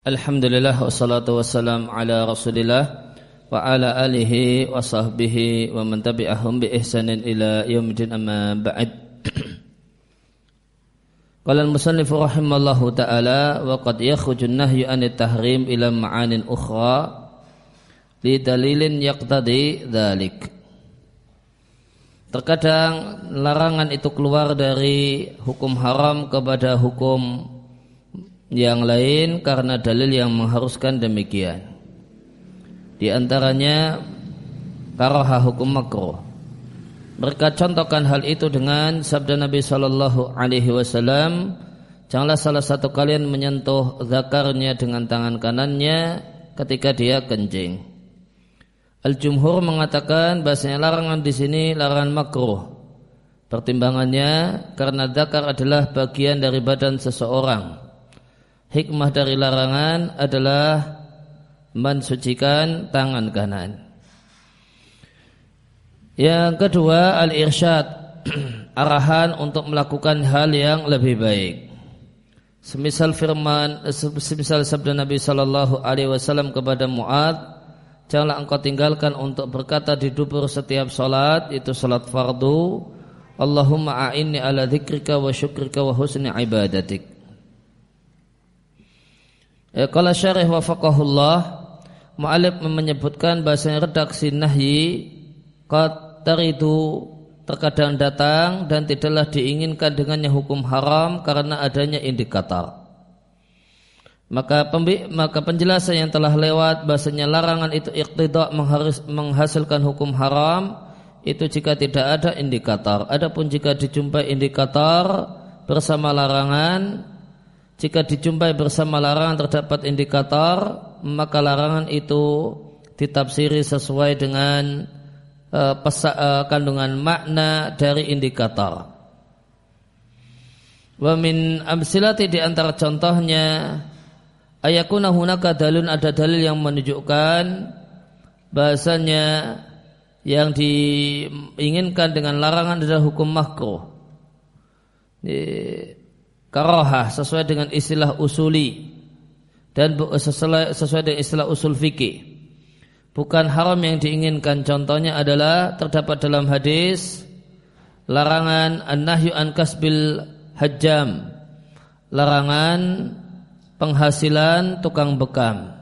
Alhamdulillah wassalatu wassalam ala rasulillah wa ala alihi wa sahbihi wa man tabi'ahum bi ihsanin ila yaumidin amma ba'd. Qala al-musannif rahimallahu ta'ala wa qad yakhruju an-nahyu an tahrim ila ma'anin ukhra li dalilin yaqtadi dhalik. Terkadang larangan itu keluar dari hukum haram kepada hukum yang lain karena dalil yang mengharuskan demikian. Di antaranya karaha hukum makruh. Mereka contohkan hal itu dengan sabda Nabi Shallallahu Alaihi Wasallam, janganlah salah satu kalian menyentuh zakarnya dengan tangan kanannya ketika dia kencing. Al Jumhur mengatakan bahasanya larangan di sini larangan makruh. Pertimbangannya karena zakar adalah bagian dari badan seseorang hikmah dari larangan adalah mensucikan tangan kanan. Yang kedua al-irsyad arahan untuk melakukan hal yang lebih baik. Semisal firman semisal sabda Nabi sallallahu alaihi wasallam kepada Muad, janganlah engkau tinggalkan untuk berkata di dubur setiap salat itu salat fardu, Allahumma a'inni ala dzikrika wa syukrika wa husni ibadatik. Ya, kalau syarih wafaqahullah Mu'alib menyebutkan bahasanya redaksi nahyi Qatar itu terkadang datang dan tidaklah diinginkan dengannya hukum haram karena adanya indikator. Maka maka penjelasan yang telah lewat bahasanya larangan itu iqtidak menghasilkan hukum haram itu jika tidak ada indikator. Adapun jika dijumpai indikator bersama larangan jika dijumpai bersama larangan terdapat indikator, maka larangan itu ditafsiri sesuai dengan uh, pesa, uh, kandungan makna dari indikator. Wa min amsilati di antara contohnya ayakuna hunaka dalun ada dalil yang menunjukkan bahasanya yang diinginkan dengan larangan adalah hukum makruh karohah sesuai dengan istilah usuli dan sesuai, sesuai dengan istilah usul fikih. Bukan haram yang diinginkan. Contohnya adalah terdapat dalam hadis larangan an-nahyu an kasbil hajjam. Larangan penghasilan tukang bekam.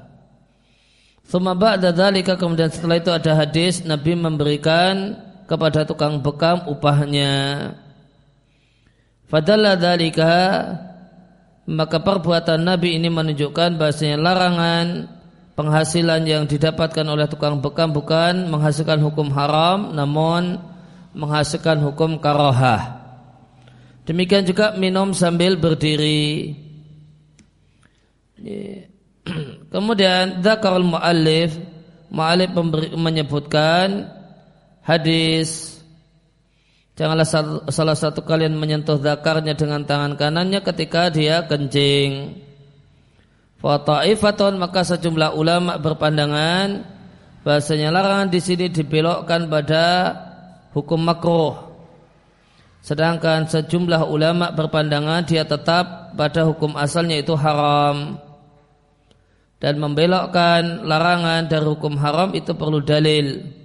Thumma ba'da dzalika kemudian setelah itu ada hadis Nabi memberikan kepada tukang bekam upahnya. Fadalla dalika maka perbuatan Nabi ini menunjukkan bahasanya larangan penghasilan yang didapatkan oleh tukang bekam bukan menghasilkan hukum haram namun menghasilkan hukum karohah. Demikian juga minum sambil berdiri. Kemudian zakarul muallif muallif menyebutkan hadis Janganlah salah satu kalian menyentuh zakarnya dengan tangan kanannya ketika dia kencing. Fataifatun maka sejumlah ulama berpandangan bahasanya larangan di sini dibelokkan pada hukum makruh. Sedangkan sejumlah ulama berpandangan dia tetap pada hukum asalnya itu haram. Dan membelokkan larangan dari hukum haram itu perlu dalil.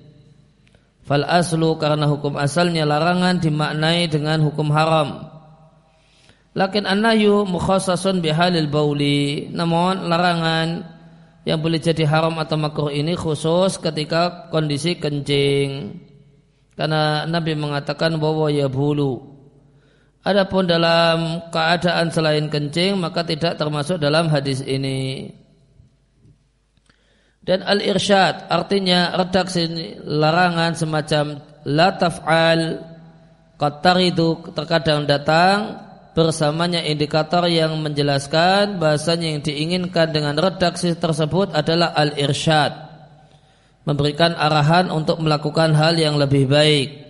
Fal aslu karena hukum asalnya larangan dimaknai dengan hukum haram. Lakin an-nahyu mukhassasun bihalil bauli. Namun larangan yang boleh jadi haram atau makruh ini khusus ketika kondisi kencing. Karena Nabi mengatakan bahwa ya bulu. Adapun dalam keadaan selain kencing maka tidak termasuk dalam hadis ini. Dan al-irsyad artinya redaksi larangan semacam la taf'al itu terkadang datang bersamanya indikator yang menjelaskan bahasanya yang diinginkan dengan redaksi tersebut adalah al-irsyad. Memberikan arahan untuk melakukan hal yang lebih baik.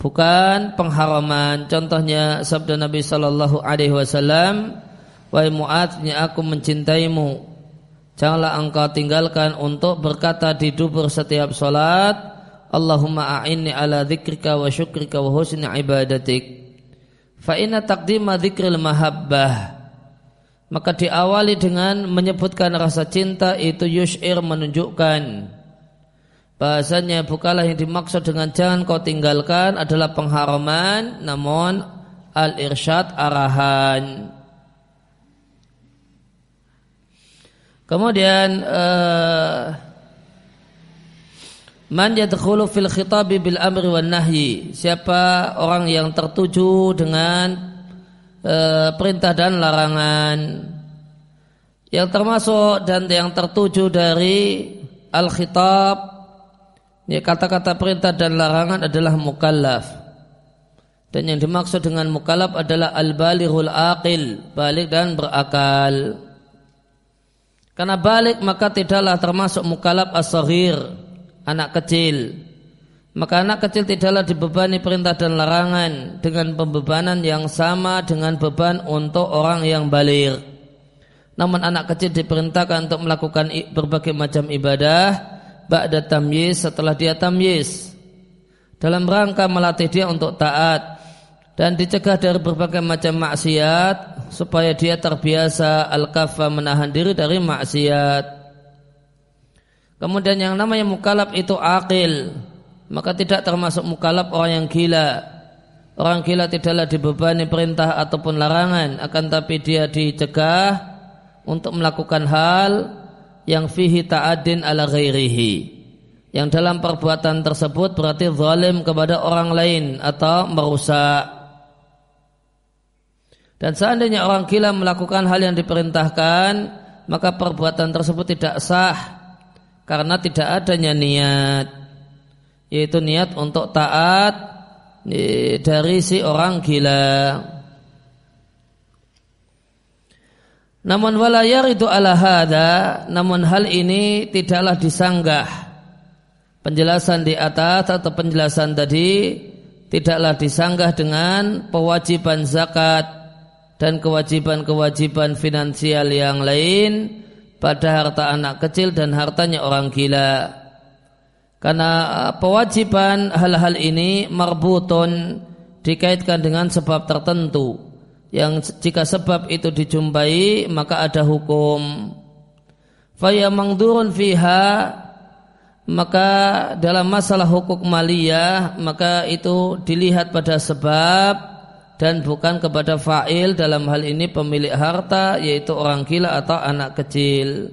Bukan pengharaman. Contohnya sabda Nabi sallallahu alaihi wasallam wahai Muadz aku mencintaimu Janganlah engkau tinggalkan untuk berkata di dubur setiap solat Allahumma a'inni ala dzikrika wa syukrika wa husni ibadatik. Fa inna taqdima dzikril mahabbah. Maka diawali dengan menyebutkan rasa cinta itu yushir menunjukkan. Bahasanya bukalah yang dimaksud dengan jangan kau tinggalkan adalah pengharaman namun al-irsyad arahan kemudian uh, Man yadkhulu fil khitabi bil amri wan nahyi. Siapa orang yang tertuju dengan e, perintah dan larangan. Yang termasuk dan yang tertuju dari al-khitab ya kata-kata perintah dan larangan adalah mukallaf. Dan yang dimaksud dengan mukallaf adalah al-balighul aqil balik dan berakal karena balik maka tidaklah termasuk mukallaf as-saghir anak kecil. Maka anak kecil tidaklah dibebani perintah dan larangan dengan pembebanan yang sama dengan beban untuk orang yang balik. Namun anak kecil diperintahkan untuk melakukan berbagai macam ibadah ba'da tamyiz setelah dia tamyiz. Dalam rangka melatih dia untuk taat dan dicegah dari berbagai macam maksiat supaya dia terbiasa al-kaffa menahan diri dari maksiat. Kemudian yang namanya mukalab itu akil maka tidak termasuk mukalab orang yang gila. Orang gila tidaklah dibebani perintah ataupun larangan, akan tapi dia dicegah untuk melakukan hal yang fihi ta'adin ala ghairihi. Yang dalam perbuatan tersebut berarti zalim kepada orang lain atau merusak. Dan seandainya orang gila melakukan hal yang diperintahkan, maka perbuatan tersebut tidak sah karena tidak adanya niat yaitu niat untuk taat dari si orang gila. Namun walayar itu ala hada, namun hal ini tidaklah disanggah. Penjelasan di atas atau penjelasan tadi tidaklah disanggah dengan kewajiban zakat dan kewajiban-kewajiban finansial yang lain pada harta anak kecil dan hartanya orang gila. Karena uh, pewajiban hal-hal ini marbutun dikaitkan dengan sebab tertentu yang jika sebab itu dijumpai maka ada hukum. Faya mangdurun fiha maka dalam masalah hukum maliyah maka itu dilihat pada sebab dan bukan kepada fa'il dalam hal ini pemilik harta yaitu orang gila atau anak kecil.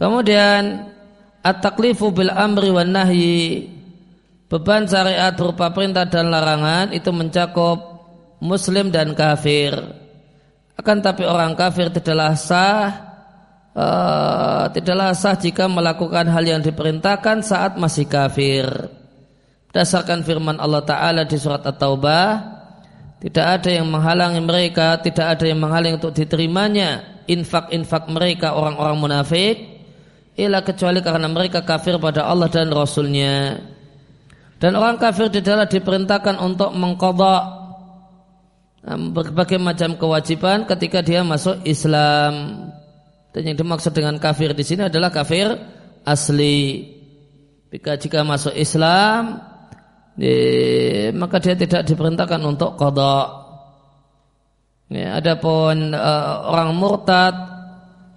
Kemudian at-taklifu bil amri wan nahyi beban syariat berupa perintah dan larangan itu mencakup muslim dan kafir. Akan tapi orang kafir tidaklah sah uh, tidaklah sah jika melakukan hal yang diperintahkan saat masih kafir berdasarkan firman Allah taala di surat At-Taubah tidak ada yang menghalangi mereka tidak ada yang menghalangi untuk diterimanya infak-infak mereka orang-orang munafik Ialah kecuali karena mereka kafir pada Allah dan Rasulnya. Dan orang kafir tidaklah diperintahkan untuk mengkodok um, berbagai macam kewajiban ketika dia masuk Islam. Dan yang dimaksud dengan kafir di sini adalah kafir asli. Jika jika masuk Islam maka dia tidak diperintahkan untuk kodok ya, adapun uh, orang murtad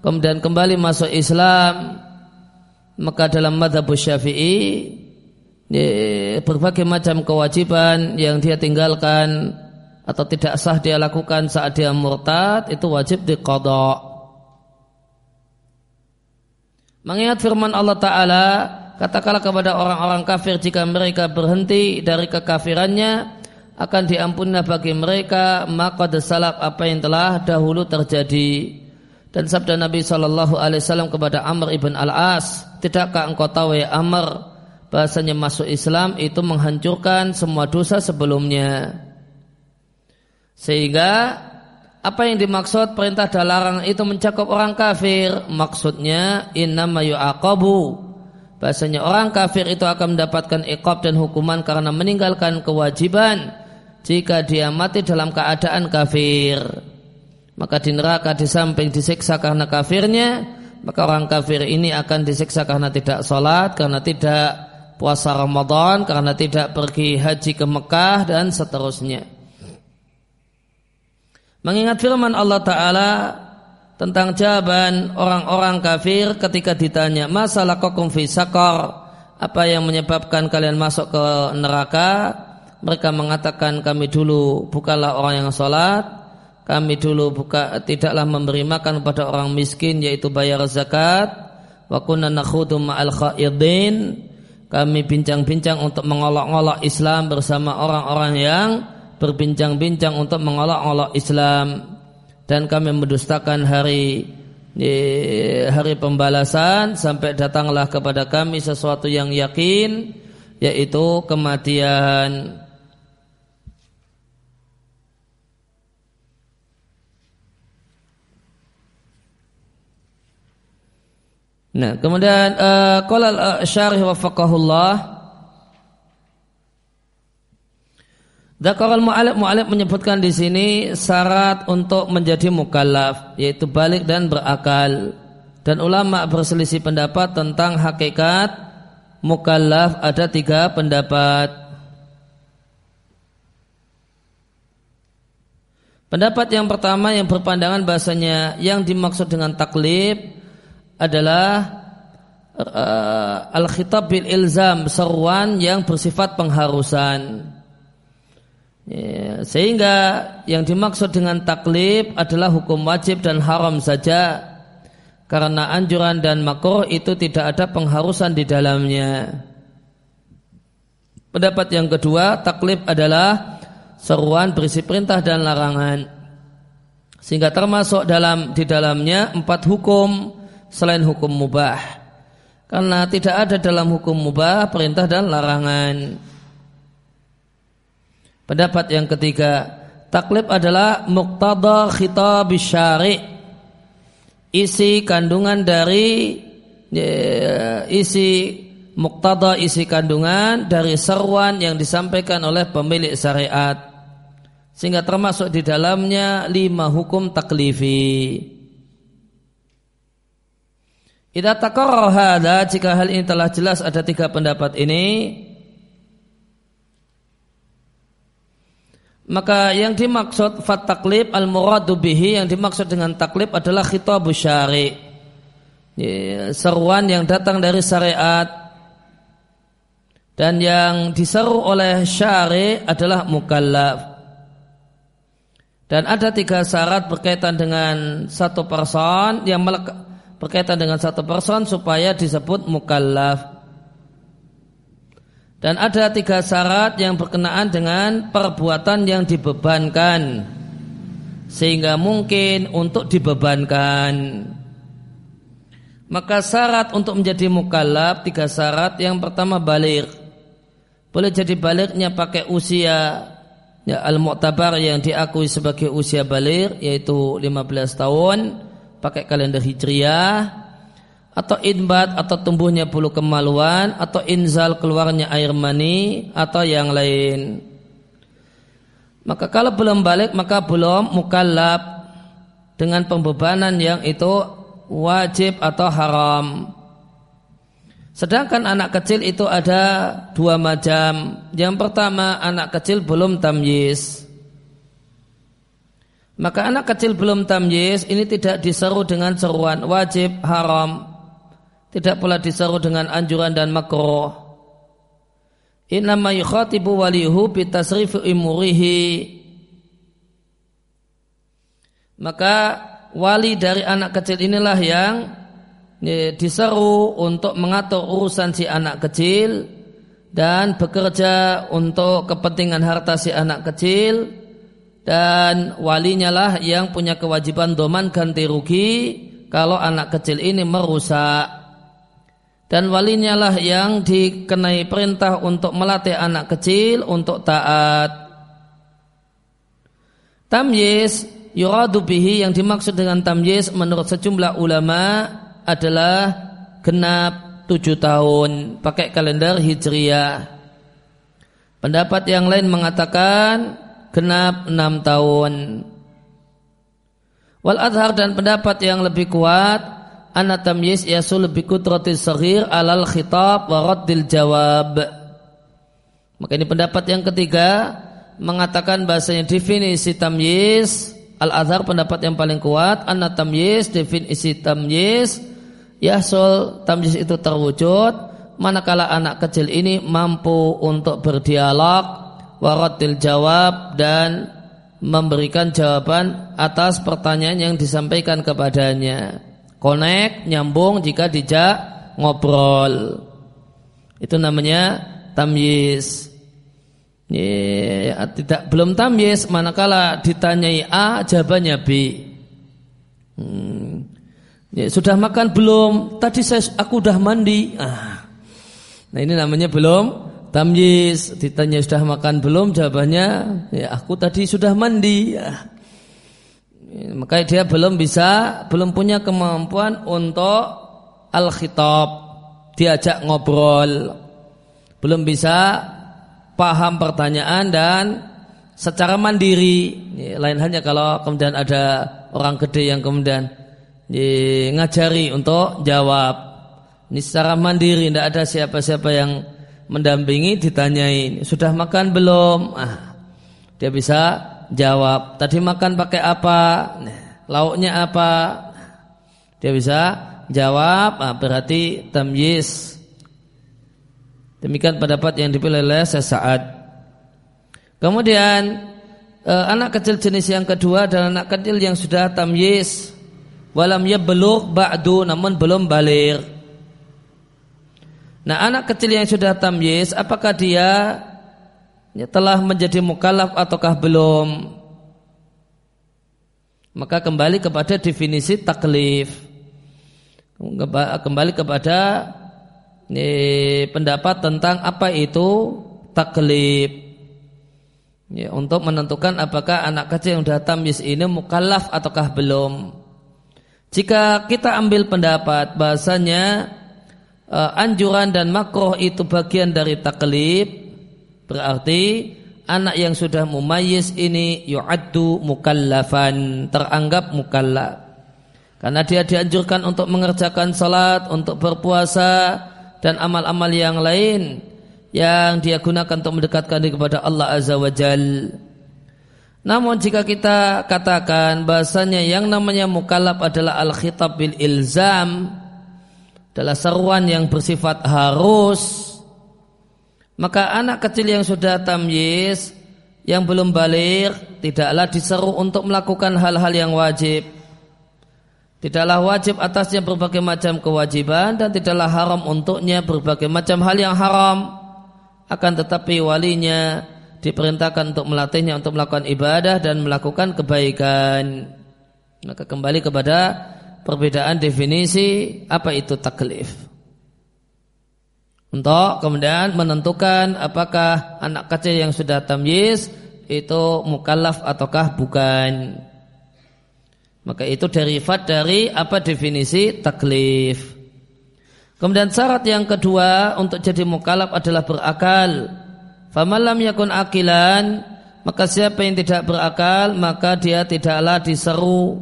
kemudian kembali masuk Islam maka dalam madhab syafi'i berbagai macam kewajiban yang dia tinggalkan atau tidak sah dia lakukan saat dia murtad itu wajib diqadha. Mengingat firman Allah Ta'ala Katakanlah kepada orang-orang kafir jika mereka berhenti dari kekafirannya akan diampuni bagi mereka maka desalak apa yang telah dahulu terjadi dan sabda Nabi Shallallahu Alaihi Wasallam kepada Amr ibn Al As Tidakkah engkau tahu ya Amr bahasanya masuk Islam itu menghancurkan semua dosa sebelumnya. Sehingga apa yang dimaksud perintah dan larangan itu mencakup orang kafir. Maksudnya innama yu'aqabu. Bahasanya orang kafir itu akan mendapatkan iqab dan hukuman karena meninggalkan kewajiban jika dia mati dalam keadaan kafir. Maka di neraka di samping disiksa karena kafirnya maka orang kafir ini akan disiksa karena tidak sholat, karena tidak puasa Ramadan, karena tidak pergi haji ke Mekah dan seterusnya. Mengingat firman Allah Ta'ala tentang jawaban orang-orang kafir ketika ditanya masalah kokum fi sakar apa yang menyebabkan kalian masuk ke neraka? Mereka mengatakan kami dulu bukanlah orang yang sholat. Kami dulu buka tidaklah memberi makan kepada orang miskin yaitu bayar zakat. Wa kunna nakhudu ma'al khaidin. Kami bincang-bincang untuk mengolok-olok Islam bersama orang-orang yang berbincang-bincang untuk mengolok-olok Islam dan kami mendustakan hari hari pembalasan sampai datanglah kepada kami sesuatu yang yakin yaitu kematian. Nah, kemudian uh, qala syarih wafaqahullah Dzakar al-mu'alif mu'alif menyebutkan di sini syarat untuk menjadi mukallaf yaitu balik dan berakal. Dan ulama berselisih pendapat tentang hakikat mukallaf ada tiga pendapat. Pendapat yang pertama yang berpandangan bahasanya yang dimaksud dengan taklif adalah uh, al-khitab bil ilzam seruan yang bersifat pengharusan. Ya, sehingga yang dimaksud dengan taklif adalah hukum wajib dan haram saja karena anjuran dan makruh itu tidak ada pengharusan di dalamnya. Pendapat yang kedua, taklif adalah seruan berisi perintah dan larangan. Sehingga termasuk dalam di dalamnya empat hukum selain hukum mubah. Karena tidak ada dalam hukum mubah perintah dan larangan. Pendapat yang ketiga, taklif adalah muqtada khitab syari. Isi kandungan dari ya, isi muktada isi kandungan dari seruan yang disampaikan oleh pemilik syariat sehingga termasuk di dalamnya lima hukum taklifi. Idza taqarrara jika hal ini telah jelas ada tiga pendapat ini Maka yang dimaksud fat taklib al muradu bihi yang dimaksud dengan taklib adalah khitabu syari. Ya, seruan yang datang dari syariat dan yang diseru oleh syari adalah mukallaf. Dan ada tiga syarat berkaitan dengan satu person yang berkaitan dengan satu person supaya disebut mukallaf. Dan ada tiga syarat yang berkenaan dengan perbuatan yang dibebankan sehingga mungkin untuk dibebankan. Maka syarat untuk menjadi mukallaf tiga syarat. Yang pertama balik. Boleh jadi baliknya pakai usia ya, al-mu'tabar yang diakui sebagai usia balik yaitu 15 tahun pakai kalender hijriah atau inbat atau tumbuhnya bulu kemaluan atau inzal keluarnya air mani atau yang lain. Maka kalau belum balik maka belum mukallab dengan pembebanan yang itu wajib atau haram. Sedangkan anak kecil itu ada dua macam. Yang pertama anak kecil belum tamyiz. Maka anak kecil belum tamyiz ini tidak diseru dengan seruan wajib haram tidak pula diseru dengan anjuran dan makruh. Innama yukhatibu walihu bitasrifu imurihi. Maka wali dari anak kecil inilah yang diseru untuk mengatur urusan si anak kecil dan bekerja untuk kepentingan harta si anak kecil dan walinya lah yang punya kewajiban doman ganti rugi kalau anak kecil ini merusak dan walinya lah yang dikenai perintah untuk melatih anak kecil untuk taat. Tamyiz yuradu bihi yang dimaksud dengan tamyiz menurut sejumlah ulama adalah genap tujuh tahun pakai kalender hijriyah. Pendapat yang lain mengatakan genap enam tahun. Wal adhar dan pendapat yang lebih kuat anna tamyiz yasul bi kudratis saghir alal khitab wa raddil jawab. Maka ini pendapat yang ketiga mengatakan bahasanya definisi tamyiz al-azhar pendapat yang paling kuat anna tamyiz definisi tamyiz yahsul tamyiz itu terwujud manakala anak kecil ini mampu untuk berdialog waratil jawab dan memberikan jawaban atas pertanyaan yang disampaikan kepadanya. Connect, nyambung jika dijak ngobrol. Itu namanya tamyiz. Ya, tidak belum tamyiz manakala ditanyai A jawabannya B. Hmm. Ya, sudah makan belum? Tadi saya aku udah mandi. Ah. Nah ini namanya belum tamyiz. Ditanya sudah makan belum? Jawabannya ya aku tadi sudah mandi. Ya. Maka dia belum bisa, belum punya kemampuan untuk al-khitab, diajak ngobrol. Belum bisa paham pertanyaan dan secara mandiri. Lain hanya kalau kemudian ada orang gede yang kemudian ngajari untuk jawab. Ini secara mandiri, tidak ada siapa-siapa yang mendampingi, ditanyain, sudah makan belum? Ah, dia bisa jawab. Tadi makan pakai apa? Nah, lauknya apa? Dia bisa jawab, ah, berarti tamyiz Demikian pendapat yang dipilih oleh sesaat. Kemudian eh, anak kecil jenis yang kedua adalah anak kecil yang sudah tamyiz walam beluk ba'du namun belum balik. Nah, anak kecil yang sudah tamyiz apakah dia telah menjadi mukallaf ataukah belum? Maka kembali kepada definisi taklif. Kembali kepada ini pendapat tentang apa itu taklif. Ya, untuk menentukan apakah anak kecil yang sudah tamyiz ini mukallaf ataukah belum. Jika kita ambil pendapat bahasanya uh, anjuran dan makroh itu bagian dari taklif, berarti anak yang sudah mumayyiz ini yu'addu mukallafan, teranggap mukallaf. Karena dia dianjurkan untuk mengerjakan salat, untuk berpuasa, dan amal-amal yang lain yang dia gunakan untuk mendekatkan diri kepada Allah Azza wa Jal. Namun jika kita katakan bahasanya yang namanya mukallaf adalah al-khitab bil ilzam adalah seruan yang bersifat harus maka anak kecil yang sudah tamyiz yang belum balik tidaklah diseru untuk melakukan hal-hal yang wajib Tidaklah wajib atasnya berbagai macam kewajiban dan tidaklah haram untuknya berbagai macam hal yang haram. Akan tetapi walinya diperintahkan untuk melatihnya untuk melakukan ibadah dan melakukan kebaikan. Maka kembali kepada perbedaan definisi apa itu taklif. Untuk kemudian menentukan apakah anak kecil yang sudah tamyiz itu mukallaf ataukah bukan. Maka itu derivat dari apa definisi taklif. Kemudian syarat yang kedua untuk jadi mukalaf adalah berakal. Famalam yakun akilan, maka siapa yang tidak berakal, maka dia tidaklah diseru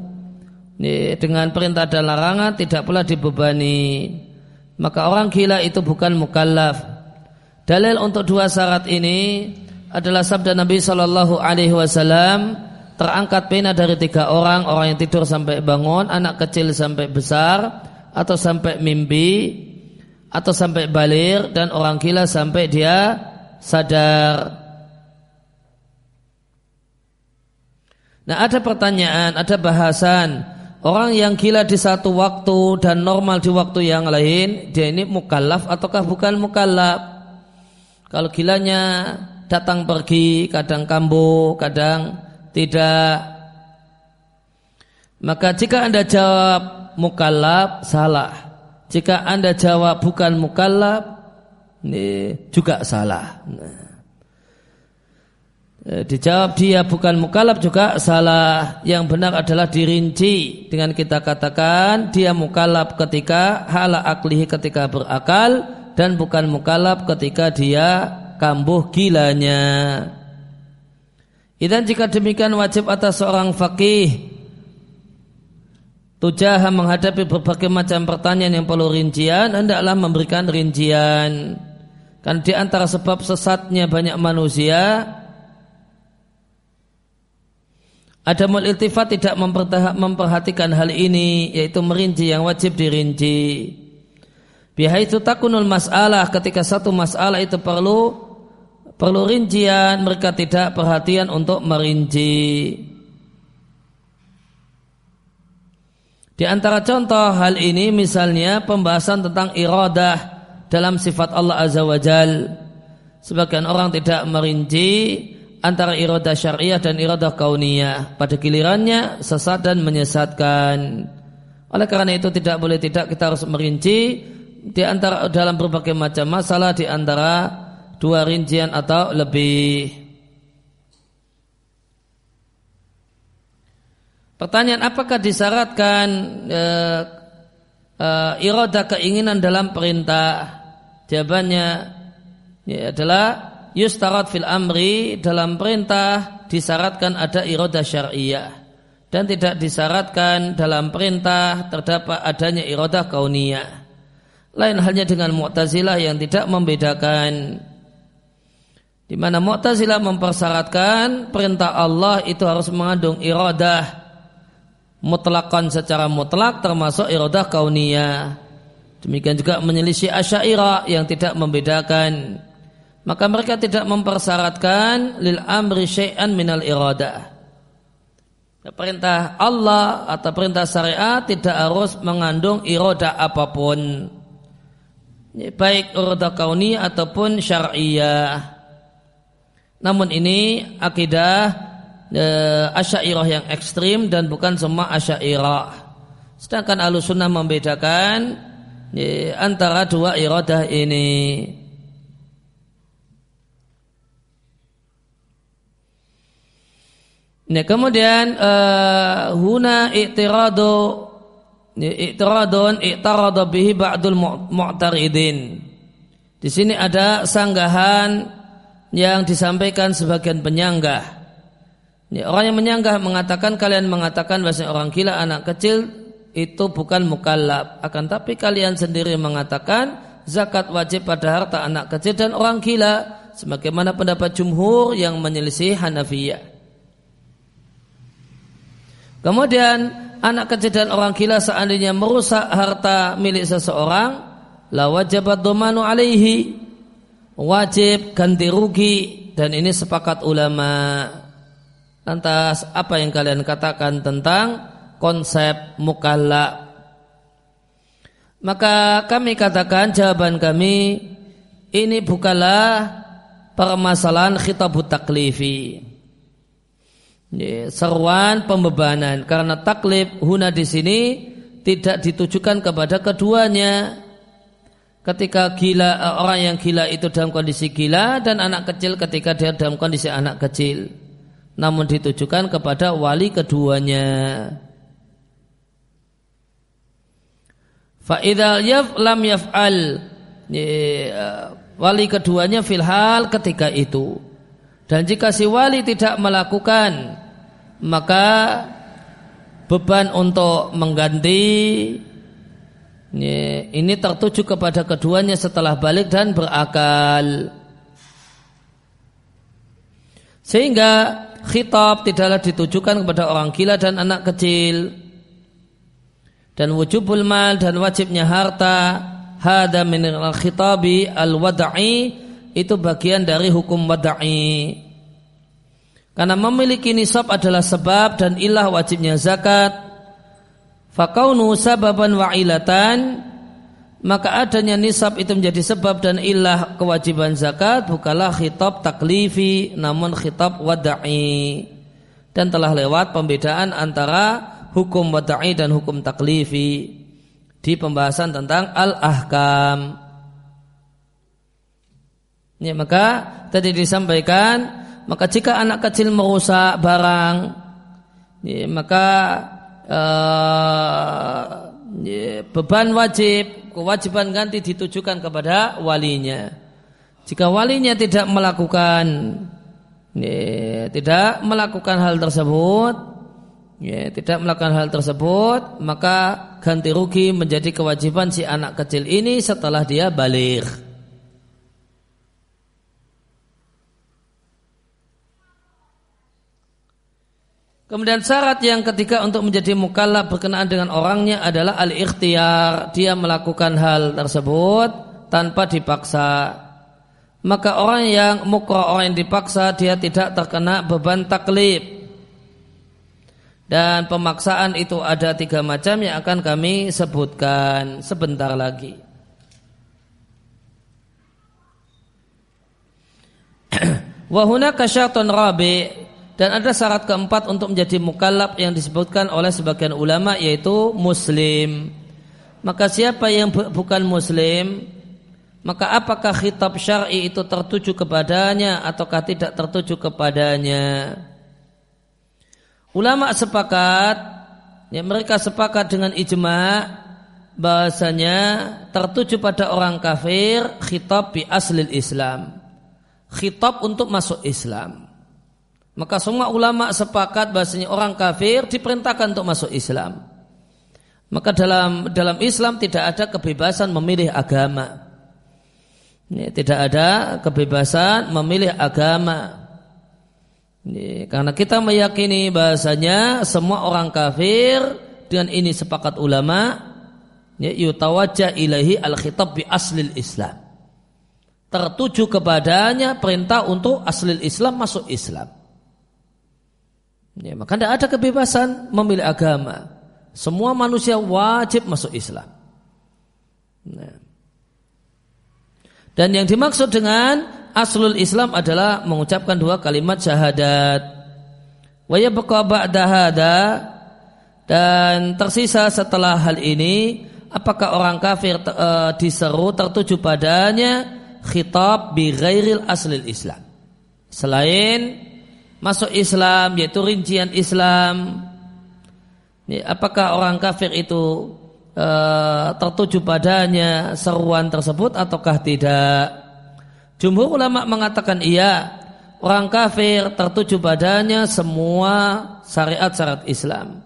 dengan perintah dan larangan, tidak pula dibebani. Maka orang gila itu bukan mukallaf. Dalil untuk dua syarat ini adalah sabda Nabi Shallallahu Alaihi Wasallam terangkat pena dari tiga orang, orang yang tidur sampai bangun, anak kecil sampai besar, atau sampai mimpi, atau sampai balir, dan orang gila sampai dia sadar. Nah ada pertanyaan, ada bahasan, orang yang gila di satu waktu dan normal di waktu yang lain, dia ini mukallaf ataukah bukan mukallaf? Kalau gilanya datang pergi, kadang kambuh, kadang tidak. Maka jika Anda jawab mukallab salah. Jika Anda jawab bukan mukallab ini juga salah. Nah. Eh, dijawab dia bukan mukallab juga salah. Yang benar adalah dirinci dengan kita katakan dia mukallab ketika hala aklihi ketika berakal dan bukan mukallab ketika dia kambuh gilanya. Dan jika demikian wajib atas seorang fakih Tujaha menghadapi berbagai macam pertanyaan yang perlu rincian Hendaklah memberikan rincian Kan di antara sebab sesatnya banyak manusia Adamul iltifat tidak memperhatikan hal ini yaitu merinci yang wajib dirinci. itu takunul masalah ketika satu masalah itu perlu perlu rincian mereka tidak perhatian untuk merinci. Di antara contoh hal ini misalnya pembahasan tentang iradah dalam sifat Allah Azza wa Jal. Sebagian orang tidak merinci antara iradah syariah dan iradah kauniyah. Pada gilirannya sesat dan menyesatkan. Oleh karena itu tidak boleh tidak kita harus merinci di antara dalam berbagai macam masalah di antara dua rincian atau lebih. Pertanyaan apakah disyaratkan e, e, iradah keinginan dalam perintah? Jawabannya ya, adalah yustarat fil amri dalam perintah disyaratkan ada iroda syariah dan tidak disyaratkan dalam perintah terdapat adanya iroda kauniyah. Lain halnya dengan Mu'tazilah yang tidak membedakan di mana Mu'tazilah mempersyaratkan perintah Allah itu harus mengandung iradah mutlakkan secara mutlak termasuk iradah kauniyah. Demikian juga menyelisih asyairah yang tidak membedakan maka mereka tidak mempersyaratkan lil amri syai'an minal iradah. Perintah Allah atau perintah syariat tidak harus mengandung iradah apa pun. Baik iradah kauni ataupun syariah. Namun ini akidah e, asyairah yang ekstrim dan bukan semua asyairah. Sedangkan alusunnah membedakan e, antara dua iradah ini. Nah, kemudian uh, huna i'tiradu i'tiradun i'tarada bihi ba'dul mu'taridin. Di sini ada sanggahan yang disampaikan sebagian penyanggah. Ya, orang yang menyanggah mengatakan kalian mengatakan bahasa orang gila anak kecil itu bukan mukallab. Akan tapi kalian sendiri mengatakan zakat wajib pada harta anak kecil dan orang gila. Sebagaimana pendapat jumhur yang menyelisih Hanafiyah. Kemudian anak kecil dan orang gila seandainya merusak harta milik seseorang, la wajibat domanu alaihi wajib ganti rugi dan ini sepakat ulama. Lantas apa yang kalian katakan tentang konsep mukalla? Maka kami katakan jawaban kami ini bukanlah permasalahan khitabut taklifi seruan pembebanan. Karena taklif huna di sini tidak ditujukan kepada keduanya. Ketika gila eh, orang yang gila itu dalam kondisi gila dan anak kecil ketika dia dalam kondisi anak kecil. Namun ditujukan kepada wali keduanya. Fa yaf lam yaf'al. Eh, wali keduanya filhal ketika itu. Dan jika si wali tidak melakukan maka beban untuk mengganti ini tertuju kepada keduanya setelah balik dan berakal. Sehingga khitab tidaklah ditujukan kepada orang gila dan anak kecil. Dan wujubul mal dan wajibnya harta hada min al-khitabi al-wada'i itu bagian dari hukum wada'i. Karena memiliki nisab adalah sebab dan ilah wajibnya zakat. Fakaunu sababan wa ilatan maka adanya nisab itu menjadi sebab dan ilah kewajiban zakat bukanlah khitab taklifi namun khitab wada'i dan telah lewat pembedaan antara hukum wada'i dan hukum taklifi di pembahasan tentang al-ahkam. Ya, maka tadi disampaikan maka jika anak kecil merusak barang ya, maka uh, ya, beban wajib kewajiban ganti ditujukan kepada walinya. Jika walinya tidak melakukan ya, tidak melakukan hal tersebut ya, tidak melakukan hal tersebut maka ganti rugi menjadi kewajiban si anak kecil ini setelah dia balik Kemudian syarat yang ketiga untuk menjadi mukallaf berkenaan dengan orangnya adalah al-ikhtiar. Dia melakukan hal tersebut tanpa dipaksa. Maka orang yang mukra orang yang dipaksa dia tidak terkena beban taklif. Dan pemaksaan itu ada tiga macam yang akan kami sebutkan sebentar lagi. Wahuna kasyatun rabi dan ada syarat keempat untuk menjadi mukallaf yang disebutkan oleh sebagian ulama yaitu muslim. Maka siapa yang bukan muslim, maka apakah khitab syar'i itu tertuju kepadanya ataukah tidak tertuju kepadanya? Ulama sepakat, ya mereka sepakat dengan ijma bahasanya tertuju pada orang kafir khitab bi aslil Islam. Khitab untuk masuk Islam. Maka semua ulama sepakat bahasanya orang kafir diperintahkan untuk masuk Islam. Maka dalam dalam Islam tidak ada kebebasan memilih agama. Ini, tidak ada kebebasan memilih agama. Ini, karena kita meyakini bahasanya semua orang kafir dengan ini sepakat ulama ya, yutawajjah ilahi al-khitab bi aslil Islam. Tertuju kepadanya perintah untuk aslil Islam masuk Islam. Ya, maka tidak ada kebebasan memilih agama. Semua manusia wajib masuk Islam. Nah. Dan yang dimaksud dengan aslul Islam adalah mengucapkan dua kalimat syahadat. Dan tersisa setelah hal ini apakah orang kafir uh, diseru tertuju padanya khitab bi ghairil aslil Islam. Selain masuk Islam yaitu rincian Islam. Apakah orang kafir itu e, tertuju padanya seruan tersebut ataukah tidak? Jumhur ulama mengatakan iya orang kafir tertuju padanya semua syariat-syariat Islam.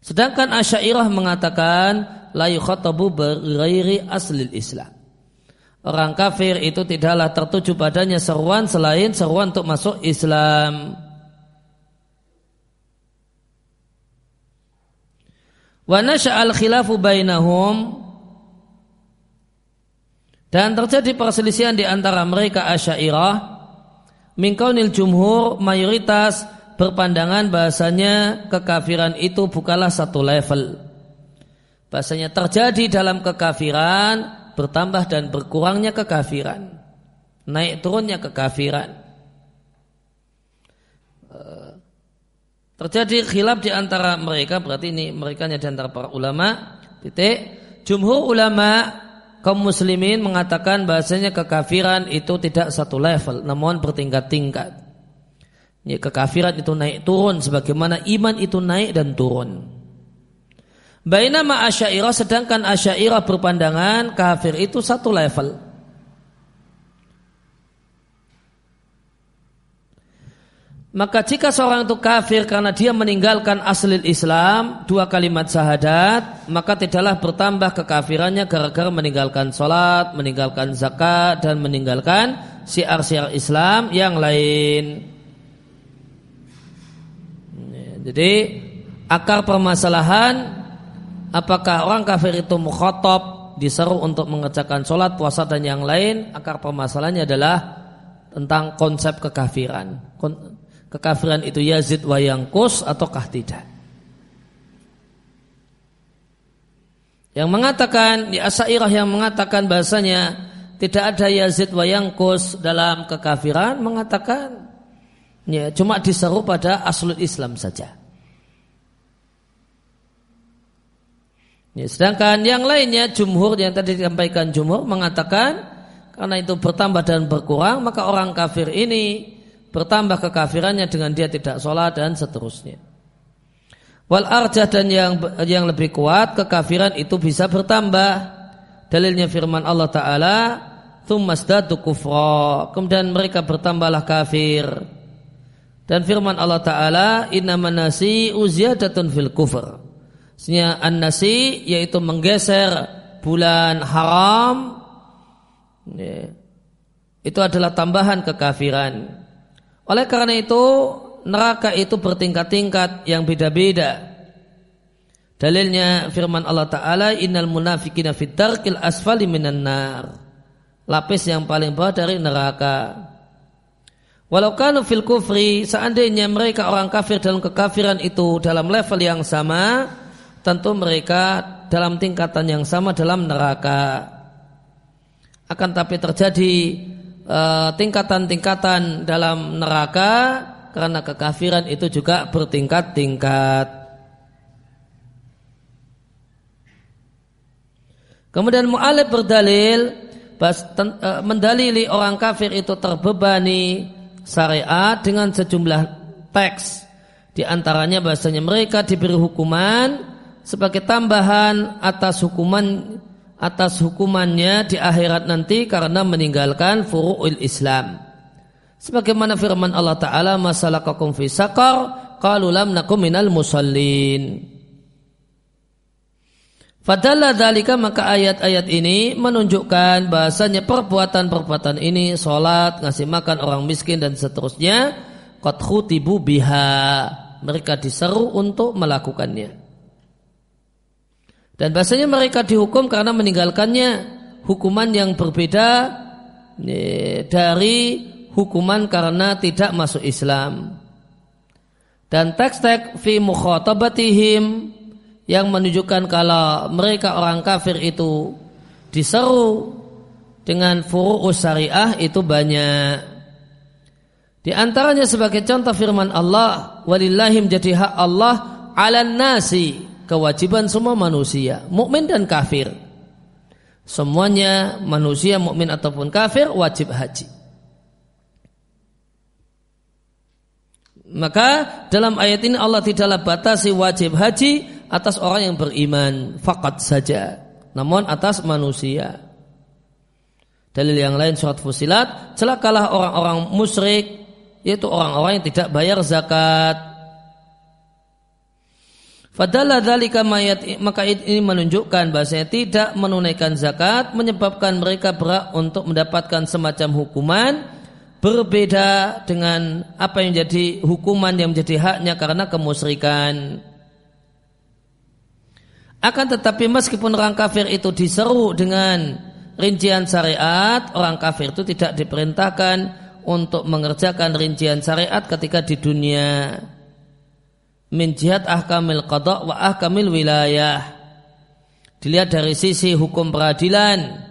Sedangkan Asy'ariyah mengatakan la yukhatabu aslil Islam orang kafir itu tidaklah tertuju padanya seruan selain seruan untuk masuk Islam. Wa nasya'al khilafu bainahum dan terjadi perselisihan di antara mereka Asy'ariyah min kaunil jumhur mayoritas berpandangan bahasanya kekafiran itu bukanlah satu level. Bahasanya terjadi dalam kekafiran bertambah dan berkurangnya kekafiran, naik turunnya kekafiran. Eh, terjadi khilaf di antara mereka, berarti ini mereka di antara para ulama. Titik. Jumhur ulama kaum muslimin mengatakan bahasanya kekafiran itu tidak satu level, namun bertingkat-tingkat. Ya, kekafiran itu naik turun sebagaimana iman itu naik dan turun. Bainama asyairah sedangkan asyairah berpandangan kafir itu satu level. Maka jika seorang itu kafir karena dia meninggalkan asli Islam dua kalimat syahadat, maka tidaklah bertambah kekafirannya gara-gara meninggalkan sholat, meninggalkan zakat dan meninggalkan siar-siar Islam yang lain. Jadi akar permasalahan apakah orang kafir itu mukhotob diseru untuk mengerjakan sholat, puasa dan yang lain? Akar permasalahannya adalah tentang konsep kekafiran. Kekafiran itu yazid wa yangkus ataukah tidak? Yang mengatakan di asairah yang mengatakan bahasanya tidak ada yazid wa yangkus dalam kekafiran mengatakan ya cuma diseru pada aslul Islam saja Ya, sedangkan yang lainnya jumhur yang tadi disampaikan jumhur mengatakan karena itu bertambah dan berkurang maka orang kafir ini bertambah kekafirannya dengan dia tidak sholat dan seterusnya. Wal arjah dan yang yang lebih kuat kekafiran itu bisa bertambah. Dalilnya firman Allah Taala, "Tsumasdatu kufra." Kemudian mereka bertambahlah kafir. Dan firman Allah Taala, "Innaman nasi uziyadatun fil kufr." Sebenarnya an-nasi yaitu menggeser bulan haram ya, itu adalah tambahan kekafiran. Oleh karena itu neraka itu bertingkat-tingkat yang beda-beda. Dalilnya firman Allah Ta'ala Innal munafikina fit darkil asfali minan nar Lapis yang paling bawah dari neraka Walau kanu fil kufri Seandainya mereka orang kafir dalam kekafiran itu Dalam level yang sama Tentu mereka dalam tingkatan yang sama dalam neraka Akan tapi terjadi uh, tingkatan-tingkatan dalam neraka Karena kekafiran itu juga bertingkat-tingkat Kemudian mu'alif berdalil e, mendalili orang kafir itu terbebani syariat dengan sejumlah teks. Di antaranya bahasanya mereka diberi hukuman sebagai tambahan atas hukuman atas hukumannya di akhirat nanti karena meninggalkan furu'il Islam. Sebagaimana firman Allah Ta'ala masalah kakum fi sakar qalu lam musallin. Fadalla dalika maka ayat-ayat ini menunjukkan bahasanya perbuatan-perbuatan ini sholat, ngasih makan orang miskin dan seterusnya qad khutibu biha. Mereka diseru untuk melakukannya. Dan bahasanya mereka dihukum karena meninggalkannya hukuman yang berbeda dari hukuman karena tidak masuk Islam. Dan teks-teks fi mukhatabatihim yang menunjukkan kalau mereka orang kafir itu diseru dengan furu'us syariah itu banyak. Di antaranya sebagai contoh firman Allah, walillahim jadi hak Allah ala nasi, kewajiban semua manusia, mukmin dan kafir. Semuanya manusia mukmin ataupun kafir wajib haji. Maka dalam ayat ini Allah tidaklah batasi wajib haji atas orang yang beriman fakat saja namun atas manusia dalil yang lain surat fusilat celakalah orang-orang musyrik yaitu orang-orang yang tidak bayar zakat Fadalla dalika mayat maka ini menunjukkan bahasanya tidak menunaikan zakat menyebabkan mereka berat untuk mendapatkan semacam hukuman berbeda dengan apa yang jadi hukuman yang menjadi haknya karena kemusyrikan. Akan tetapi meskipun orang kafir itu diseru dengan rincian syariat, orang kafir itu tidak diperintahkan untuk mengerjakan rincian syariat ketika di dunia. Min jihad ahkamil qadha wa ahkamil wilayah. Dilihat dari sisi hukum peradilan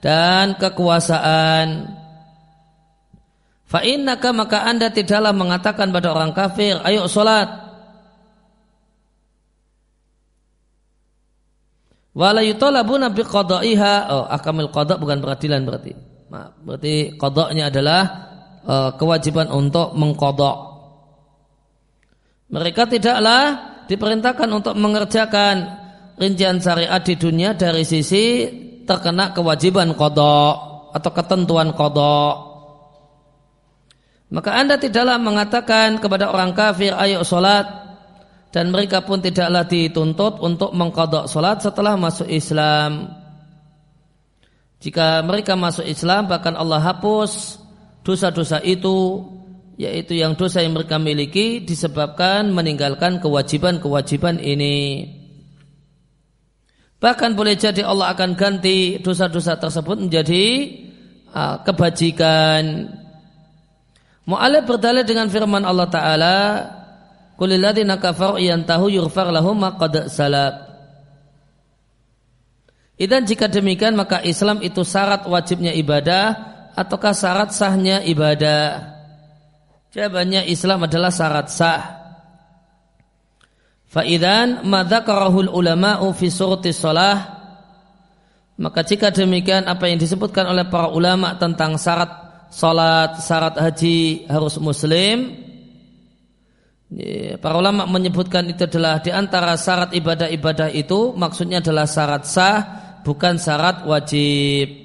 dan kekuasaan. Fa'innaka maka anda tidaklah mengatakan pada orang kafir, ayo solat. Wala yutalabuna biqada'iha. Oh, akamil qada bukan peradilan berarti. Maaf, berarti qada'nya adalah uh, kewajiban untuk mengkodok. Mereka tidaklah diperintahkan untuk mengerjakan rincian syariat di dunia dari sisi terkena kewajiban kodok atau ketentuan kodok. Maka anda tidaklah mengatakan kepada orang kafir ayo sholat dan mereka pun tidaklah dituntut untuk mengkodok sholat setelah masuk Islam. Jika mereka masuk Islam bahkan Allah hapus dosa-dosa itu yaitu yang dosa yang mereka miliki disebabkan meninggalkan kewajiban-kewajiban ini. Bahkan boleh jadi Allah akan ganti dosa-dosa tersebut menjadi uh, kebajikan. Mu'alif berdalil dengan firman Allah Ta'ala Kulilladzina kafaru yantahu yurfar lahum qad salab. Dan jika demikian maka Islam itu syarat wajibnya ibadah ataukah syarat sahnya ibadah? Jawabannya Islam adalah syarat sah. Faidan madzakarahul ulama'u fi surati shalah maka jika demikian apa yang disebutkan oleh para ulama tentang syarat salat, syarat haji harus muslim Para ulama menyebutkan itu adalah di antara syarat ibadah-ibadah itu maksudnya adalah syarat sah bukan syarat wajib.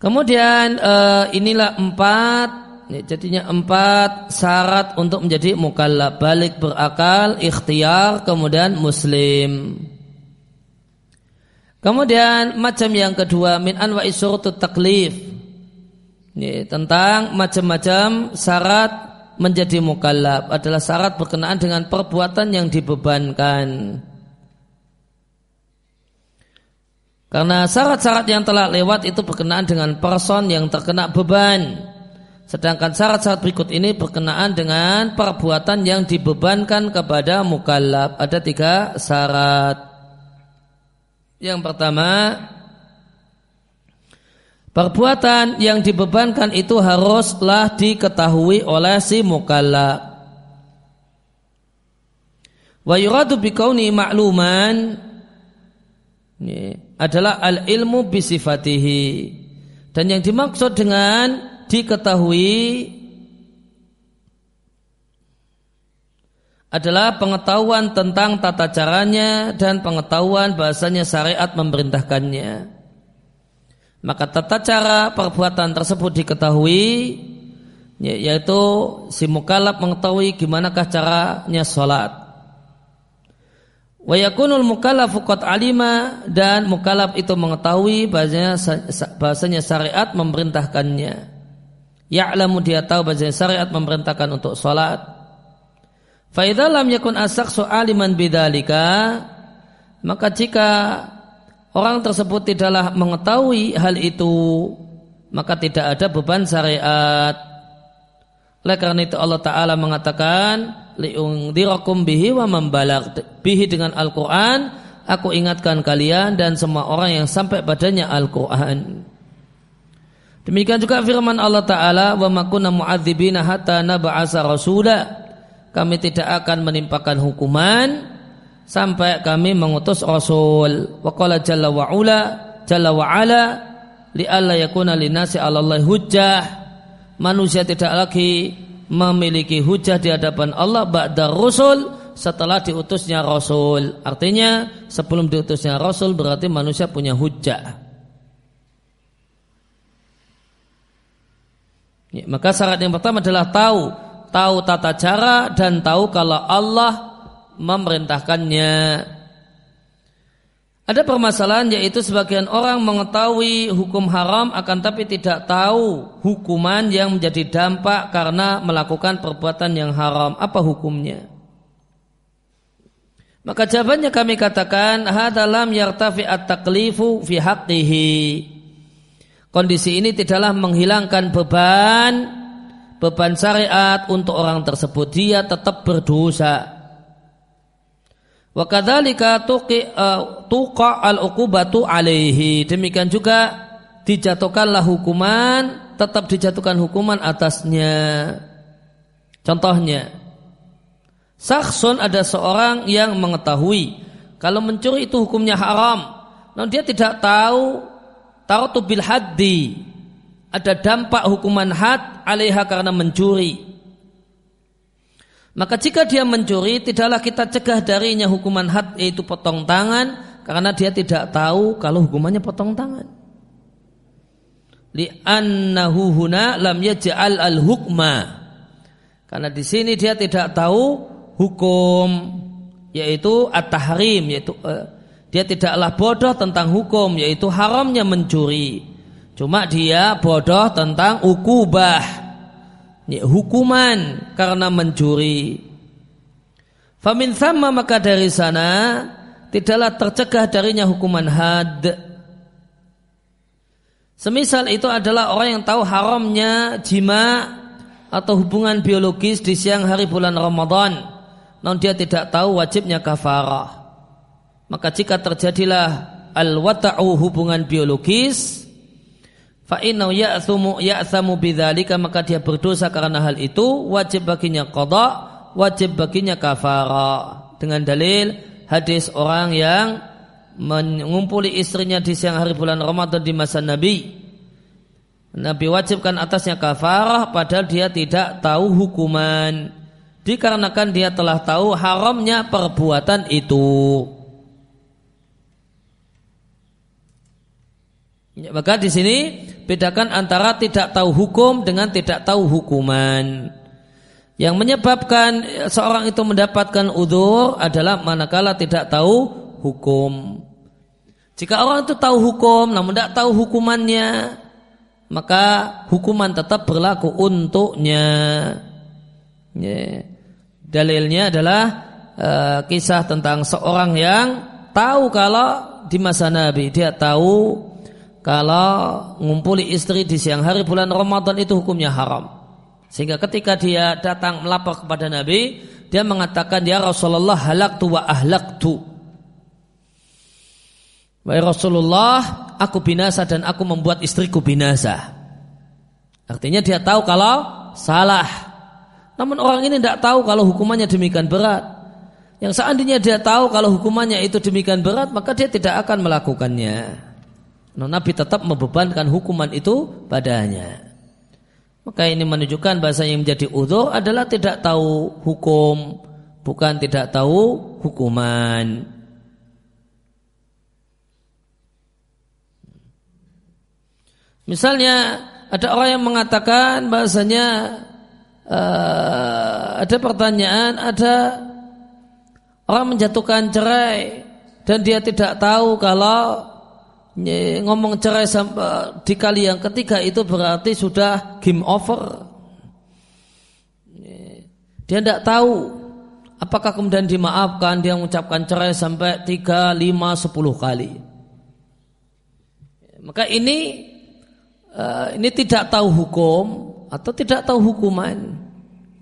Kemudian uh, inilah empat jadinya empat syarat untuk menjadi mukallaf balik berakal ikhtiar kemudian muslim. Kemudian macam yang kedua min anwa isurtu taklif Ini tentang macam-macam syarat menjadi mukallaf adalah syarat berkenaan dengan perbuatan yang dibebankan. Karena syarat-syarat yang telah lewat itu berkenaan dengan person yang terkena beban. Sedangkan syarat-syarat berikut ini berkenaan dengan perbuatan yang dibebankan kepada mukallaf. Ada tiga syarat. Yang pertama, Perbuatan yang dibebankan itu haruslah diketahui oleh si mukallaf. Wa yuradu bikauni ma'luman ini adalah al ilmu bisifatihi dan yang dimaksud dengan diketahui adalah pengetahuan tentang tata caranya dan pengetahuan bahasanya syariat memerintahkannya. Maka tata cara perbuatan tersebut diketahui ya, yaitu si mukallaf mengetahui gimanakah caranya sholat. Wa yakunul mukallafu qad alima dan mukallaf itu mengetahui bahasanya bahasanya syariat memerintahkannya. Ya'lamu dia tahu bahasanya syariat memerintahkan untuk sholat. Fa lam yakun asaqsu aliman bidzalika maka jika orang tersebut tidaklah mengetahui hal itu maka tidak ada beban syariat oleh karena itu Allah Ta'ala mengatakan liungdirakum bihi wa membalag bihi dengan Al-Quran aku ingatkan kalian dan semua orang yang sampai padanya Al-Quran demikian juga firman Allah Ta'ala wa makuna mu'adzibina hatta naba'asa rasulah kami tidak akan menimpakan hukuman sampai kami mengutus Rasul. Wa qala jalla wa ula jalla wa ala li alla yakuna linasi 'ala Allah hujjah. Manusia tidak lagi memiliki hujah di hadapan Allah ba'da Rasul setelah diutusnya Rasul. Artinya sebelum diutusnya Rasul berarti manusia punya hujah. Ya, maka syarat yang pertama adalah tahu, tahu tata cara dan tahu kalau Allah memerintahkannya. Ada permasalahan yaitu sebagian orang mengetahui hukum haram akan tapi tidak tahu hukuman yang menjadi dampak karena melakukan perbuatan yang haram. Apa hukumnya? Maka jawabannya kami katakan hadalam yartafi at-taklifu fi haqqihi. Kondisi ini tidaklah menghilangkan beban beban syariat untuk orang tersebut. Dia tetap berdosa. Wa kadzalika uh, tuqa al-uqubatu alaihi. Demikian juga dijatuhkanlah hukuman, tetap dijatuhkan hukuman atasnya. Contohnya, saksun ada seorang yang mengetahui kalau mencuri itu hukumnya haram. Namun dia tidak tahu tarutu bil haddi. Ada dampak hukuman had alaiha karena mencuri. Maka jika dia mencuri, tidaklah kita cegah darinya hukuman had yaitu potong tangan karena dia tidak tahu kalau hukumannya potong tangan. Li annahu huna lam yaj'al al hukma. Karena di sini dia tidak tahu hukum yaitu at-tahrim yaitu uh, dia tidaklah bodoh tentang hukum yaitu haramnya mencuri. Cuma dia bodoh tentang ukubah ya, hukuman karena mencuri. Famin sama maka dari sana tidaklah tercegah darinya hukuman had. Semisal itu adalah orang yang tahu haramnya jima atau hubungan biologis di siang hari bulan Ramadan. Namun dia tidak tahu wajibnya kafarah. Maka jika terjadilah al-wata'u hubungan biologis, fa ya'thumu ya'thamu bidzalika maka dia berdosa karena hal itu wajib baginya qada wajib baginya kafara. Dengan dalil hadis orang yang mengumpuli istrinya di siang hari bulan Ramadan di masa Nabi. Nabi wajibkan atasnya kafarah padahal dia tidak tahu hukuman. Dikarenakan dia telah tahu haramnya perbuatan itu. Ya, maka di sini bedakan antara tidak tahu hukum dengan tidak tahu hukuman. Yang menyebabkan seorang itu mendapatkan udur adalah manakala tidak tahu hukum. Jika orang itu tahu hukum namun tidak tahu hukumannya, maka hukuman tetap berlaku untuknya. Ya. Dalilnya adalah uh, kisah tentang seorang yang tahu kalau di masa Nabi dia tahu kalau ngumpuli istri di siang hari bulan Ramadan itu hukumnya haram. Sehingga ketika dia datang melapor kepada Nabi, dia mengatakan ya Rasulullah halaktu wa ahlaktu. Wahai Rasulullah, aku binasa dan aku membuat istriku binasa. Artinya dia tahu kalau salah. Namun orang ini tidak tahu kalau hukumannya demikian berat. Yang seandainya dia tahu kalau hukumannya itu demikian berat, maka dia tidak akan melakukannya. Nah, Nabi tetap membebankan hukuman itu padanya. Maka ini menunjukkan bahasa yang menjadi udur adalah tidak tahu hukum, bukan tidak tahu hukuman. Misalnya ada orang yang mengatakan bahasanya uh, ada pertanyaan, ada orang menjatuhkan cerai dan dia tidak tahu kalau ngomong cerai sampai di kali yang ketiga itu berarti sudah game over. Dia tidak tahu apakah kemudian dimaafkan dia mengucapkan cerai sampai tiga, lima, sepuluh kali. Maka ini uh, ini tidak tahu hukum atau tidak tahu hukuman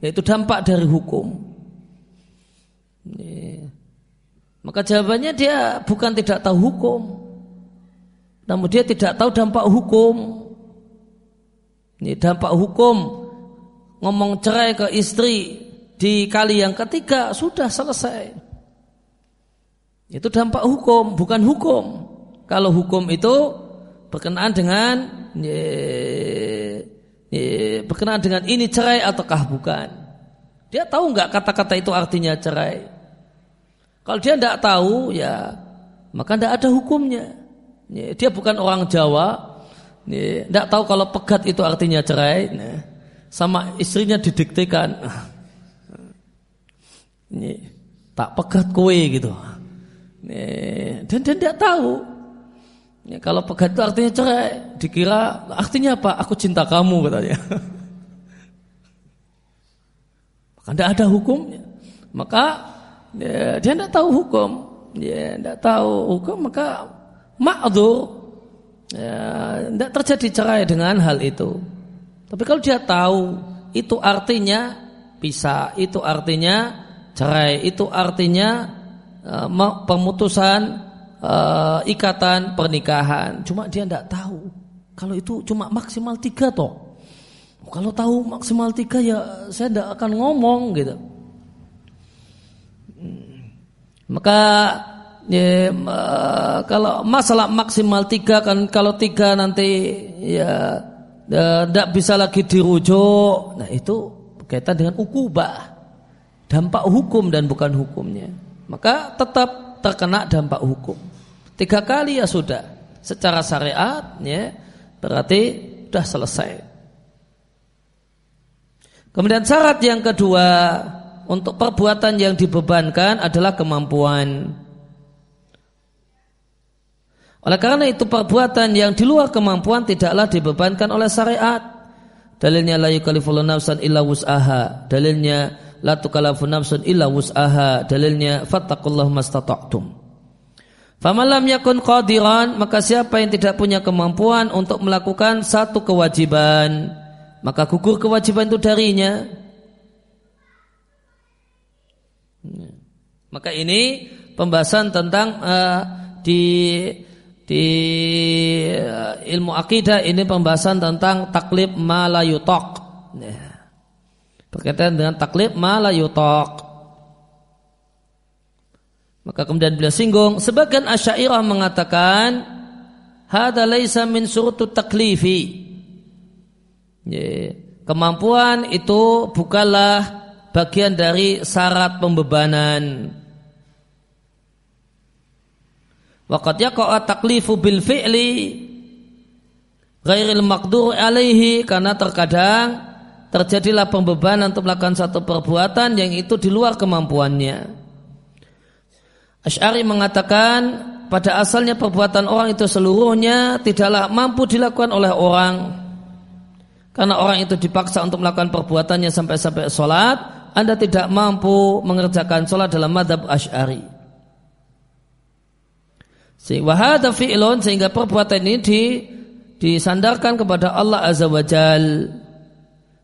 yaitu dampak dari hukum. Maka jawabannya dia bukan tidak tahu hukum, namun dia tidak tahu dampak hukum. Ini dampak hukum ngomong cerai ke istri di kali yang ketiga sudah selesai. Itu dampak hukum, bukan hukum. Kalau hukum itu berkenaan dengan berkenaan dengan ini cerai ataukah bukan. Dia tahu nggak kata-kata itu artinya cerai. Kalau dia tidak tahu ya maka tidak ada hukumnya. Dia bukan orang Jawa, tidak tahu kalau pegat itu artinya cerai. Sama istrinya didiktekan, tak pegat kue gitu. Dan dia tidak tahu. Kalau pegat itu artinya cerai, dikira artinya apa? Aku cinta kamu katanya. Maka tidak ada hukumnya. Maka ya, dia tidak tahu hukum. Ya, tidak tahu hukum maka ma'dur ya, tidak terjadi cerai dengan hal itu. Tapi kalau dia tahu itu artinya bisa, itu artinya cerai, itu artinya uh, pemutusan uh, ikatan pernikahan. Cuma dia tidak tahu. Kalau itu cuma maksimal tiga toh. Kalau tahu maksimal tiga ya saya tidak akan ngomong gitu. Maka ya, kalau masalah maksimal tiga kan kalau tiga nanti ya tidak ya, bisa lagi dirujuk. Nah itu berkaitan dengan ukubah, dampak hukum dan bukan hukumnya. Maka tetap terkena dampak hukum. Tiga kali ya sudah. Secara syariat ya berarti sudah selesai. Kemudian syarat yang kedua untuk perbuatan yang dibebankan adalah kemampuan. Oleh karena itu perbuatan yang di luar kemampuan tidaklah dibebankan oleh syariat. Dalilnya la yukallifullahu nafsan illa wus'aha. Dalilnya la tukallafu nafsun illa wus'aha. Dalilnya fattaqullaha mastata'tum. Famalam yakun qadiran maka siapa yang tidak punya kemampuan untuk melakukan satu kewajiban maka gugur kewajiban itu darinya. Maka ini pembahasan tentang uh, di di uh, ilmu akidah ini pembahasan tentang taklib malayutok. Ya. Berkaitan dengan taklib malayutok. Maka kemudian beliau singgung, sebagian asyairah mengatakan, Hada laisa min surutu taklifi. Kemampuan itu bukanlah bagian dari syarat pembebanan. Waqad yaqa'a taklifu bil fi'li ghairil maqdur alaihi karena terkadang terjadilah pembebanan untuk melakukan satu perbuatan yang itu di luar kemampuannya. Ash'ari mengatakan pada asalnya perbuatan orang itu seluruhnya tidaklah mampu dilakukan oleh orang karena orang itu dipaksa untuk melakukan perbuatannya sampai-sampai sholat, Anda tidak mampu mengerjakan sholat dalam madhab ash'ari. Sehingga fi'lun sehingga perbuatan ini di, disandarkan kepada Allah Azza wa Jal.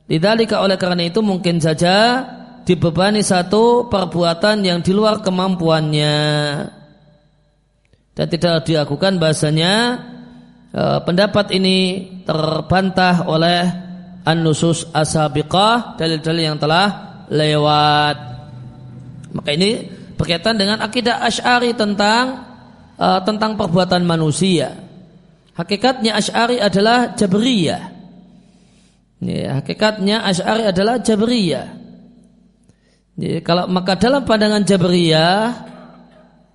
Lidhalika oleh karena itu mungkin saja dibebani satu perbuatan yang di luar kemampuannya dan tidak dilakukan bahasanya eh, pendapat ini terbantah oleh an-nusus asabiqah dalil-dalil yang telah lewat. Maka ini berkaitan dengan akidah Asy'ari tentang uh, tentang perbuatan manusia. Hakikatnya Asy'ari adalah Jabriyah. Ya, hakikatnya Asy'ari adalah Jabriyah. Ya, kalau maka dalam pandangan Jabriyah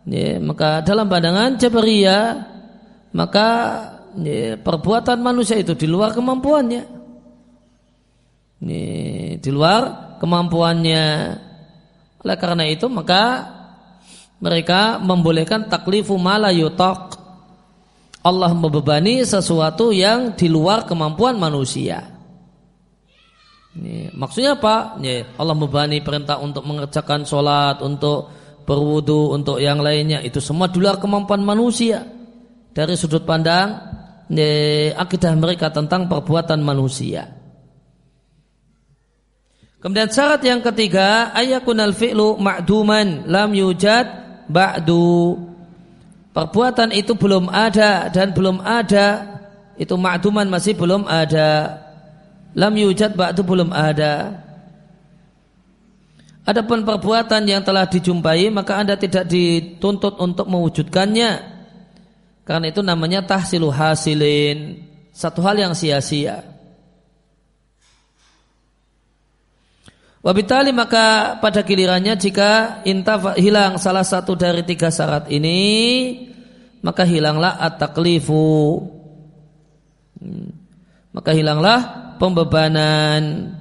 ya, maka dalam pandangan Jabriyah maka ya, perbuatan manusia itu di luar kemampuannya. Ini di luar kemampuannya. Oleh karena itu maka mereka membolehkan taklifu mala yutok. Allah membebani sesuatu yang di luar kemampuan manusia. Ini, maksudnya apa? Ini, Allah membebani perintah untuk mengerjakan sholat, untuk berwudu, untuk yang lainnya. Itu semua di luar kemampuan manusia. Dari sudut pandang ini, akidah mereka tentang perbuatan manusia. Kemudian syarat yang ketiga ayakunal fi'lu ma'duman lam yujad ba'du. Perbuatan itu belum ada dan belum ada itu ma'duman masih belum ada. Lam yujad ba'du belum ada. Adapun perbuatan yang telah dijumpai maka Anda tidak dituntut untuk mewujudkannya. Karena itu namanya tahsilu hasilin. Satu hal yang sia-sia. Wabitali maka pada gilirannya jika intaf hilang salah satu dari tiga syarat ini maka hilanglah at-taklifu. Hmm. maka hilanglah pembebanan.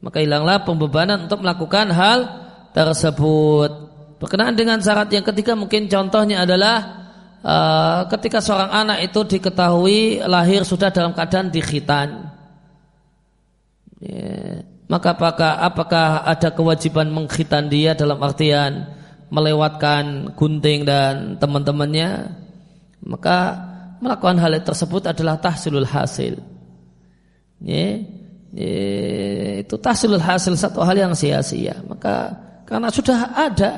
Maka hilanglah pembebanan untuk melakukan hal tersebut. Berkenaan dengan syarat yang ketiga mungkin contohnya adalah uh, ketika seorang anak itu diketahui lahir sudah dalam keadaan dikhitan. Yeah maka apakah apakah ada kewajiban mengkhitan dia dalam artian melewatkan gunting dan teman-temannya? Maka melakukan hal tersebut adalah tahsilul hasil. Ya, ya, itu tahsilul hasil satu hal yang sia-sia. Maka karena sudah ada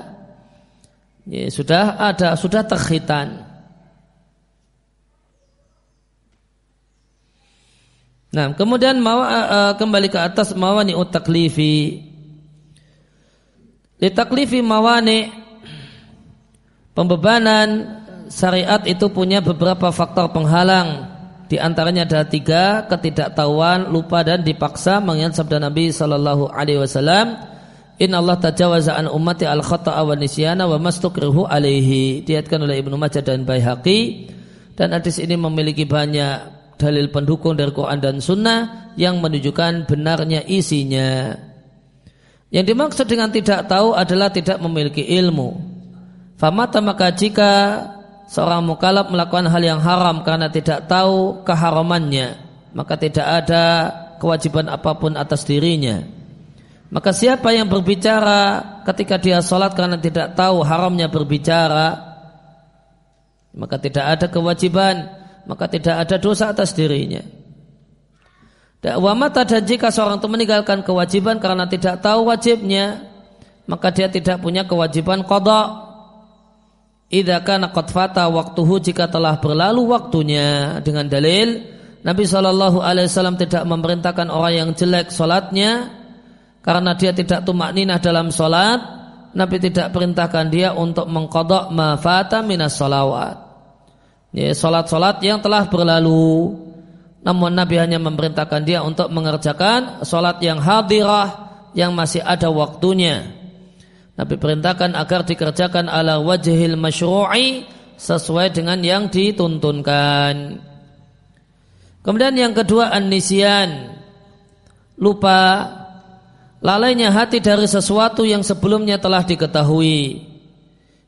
ya, sudah ada sudah terkhitan Nah, kemudian mau uh, kembali ke atas mawani utaklifi. Litaklifi mawani pembebanan syariat itu punya beberapa faktor penghalang. Di antaranya ada tiga ketidaktahuan, lupa dan dipaksa mengingat sabda Nabi Shallallahu Alaihi Wasallam. Inna Allah tajawaza an ummati al khata'a wa nisyana wa mastukrihu alaihi. Diatkan oleh Ibnu Majah dan Baihaqi. Dan hadis ini memiliki banyak dalil pendukung dari Quran dan Sunnah yang menunjukkan benarnya isinya. Yang dimaksud dengan tidak tahu adalah tidak memiliki ilmu. Famata maka jika seorang mukalab melakukan hal yang haram karena tidak tahu keharamannya, maka tidak ada kewajiban apa pun atas dirinya. Maka siapa yang berbicara ketika dia sholat karena tidak tahu haramnya berbicara, maka tidak ada kewajiban maka tidak ada dosa atas dirinya. Wamata dan jika seorang itu meninggalkan kewajiban karena tidak tahu wajibnya, maka dia tidak punya kewajiban kodok. Idza kana qad fata waktuhu jika telah berlalu waktunya dengan dalil Nabi Shallallahu alaihi wasallam tidak memerintahkan orang yang jelek solatnya karena dia tidak tumak ninah dalam solat Nabi tidak perintahkan dia untuk mengkodok mafata minas solawat ya, solat-solat yang telah berlalu. Namun Nabi hanya memerintahkan dia untuk mengerjakan solat yang hadirah yang masih ada waktunya. Nabi perintahkan agar dikerjakan ala wajhil masyru'i sesuai dengan yang dituntunkan. Kemudian yang kedua an-nisyan. Lupa lalainya hati dari sesuatu yang sebelumnya telah diketahui.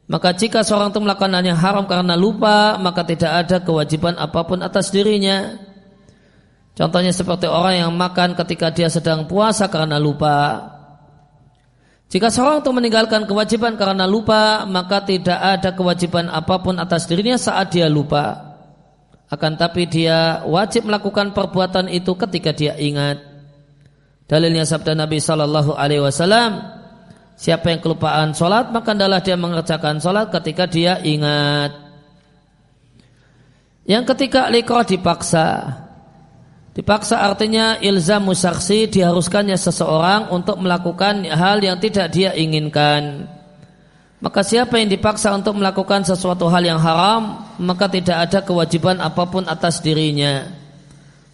Maka jika seorang itu melakukan hal haram karena lupa, maka tidak ada kewajiban apa pun atas dirinya. Contohnya seperti orang yang makan ketika dia sedang puasa karena lupa. Jika seorang itu meninggalkan kewajiban karena lupa, maka tidak ada kewajiban apa pun atas dirinya saat dia lupa. Akan tapi dia wajib melakukan perbuatan itu ketika dia ingat. Dalilnya sabda Nabi Shallallahu Alaihi Wasallam, siapa yang kelupaan sholat maka adalah dia mengerjakan sholat ketika dia ingat. Yang ketika likroh dipaksa, Dipaksa artinya ilzamu saksi diharuskannya seseorang untuk melakukan hal yang tidak dia inginkan. Maka siapa yang dipaksa untuk melakukan sesuatu hal yang haram, maka tidak ada kewajiban apa pun atas dirinya.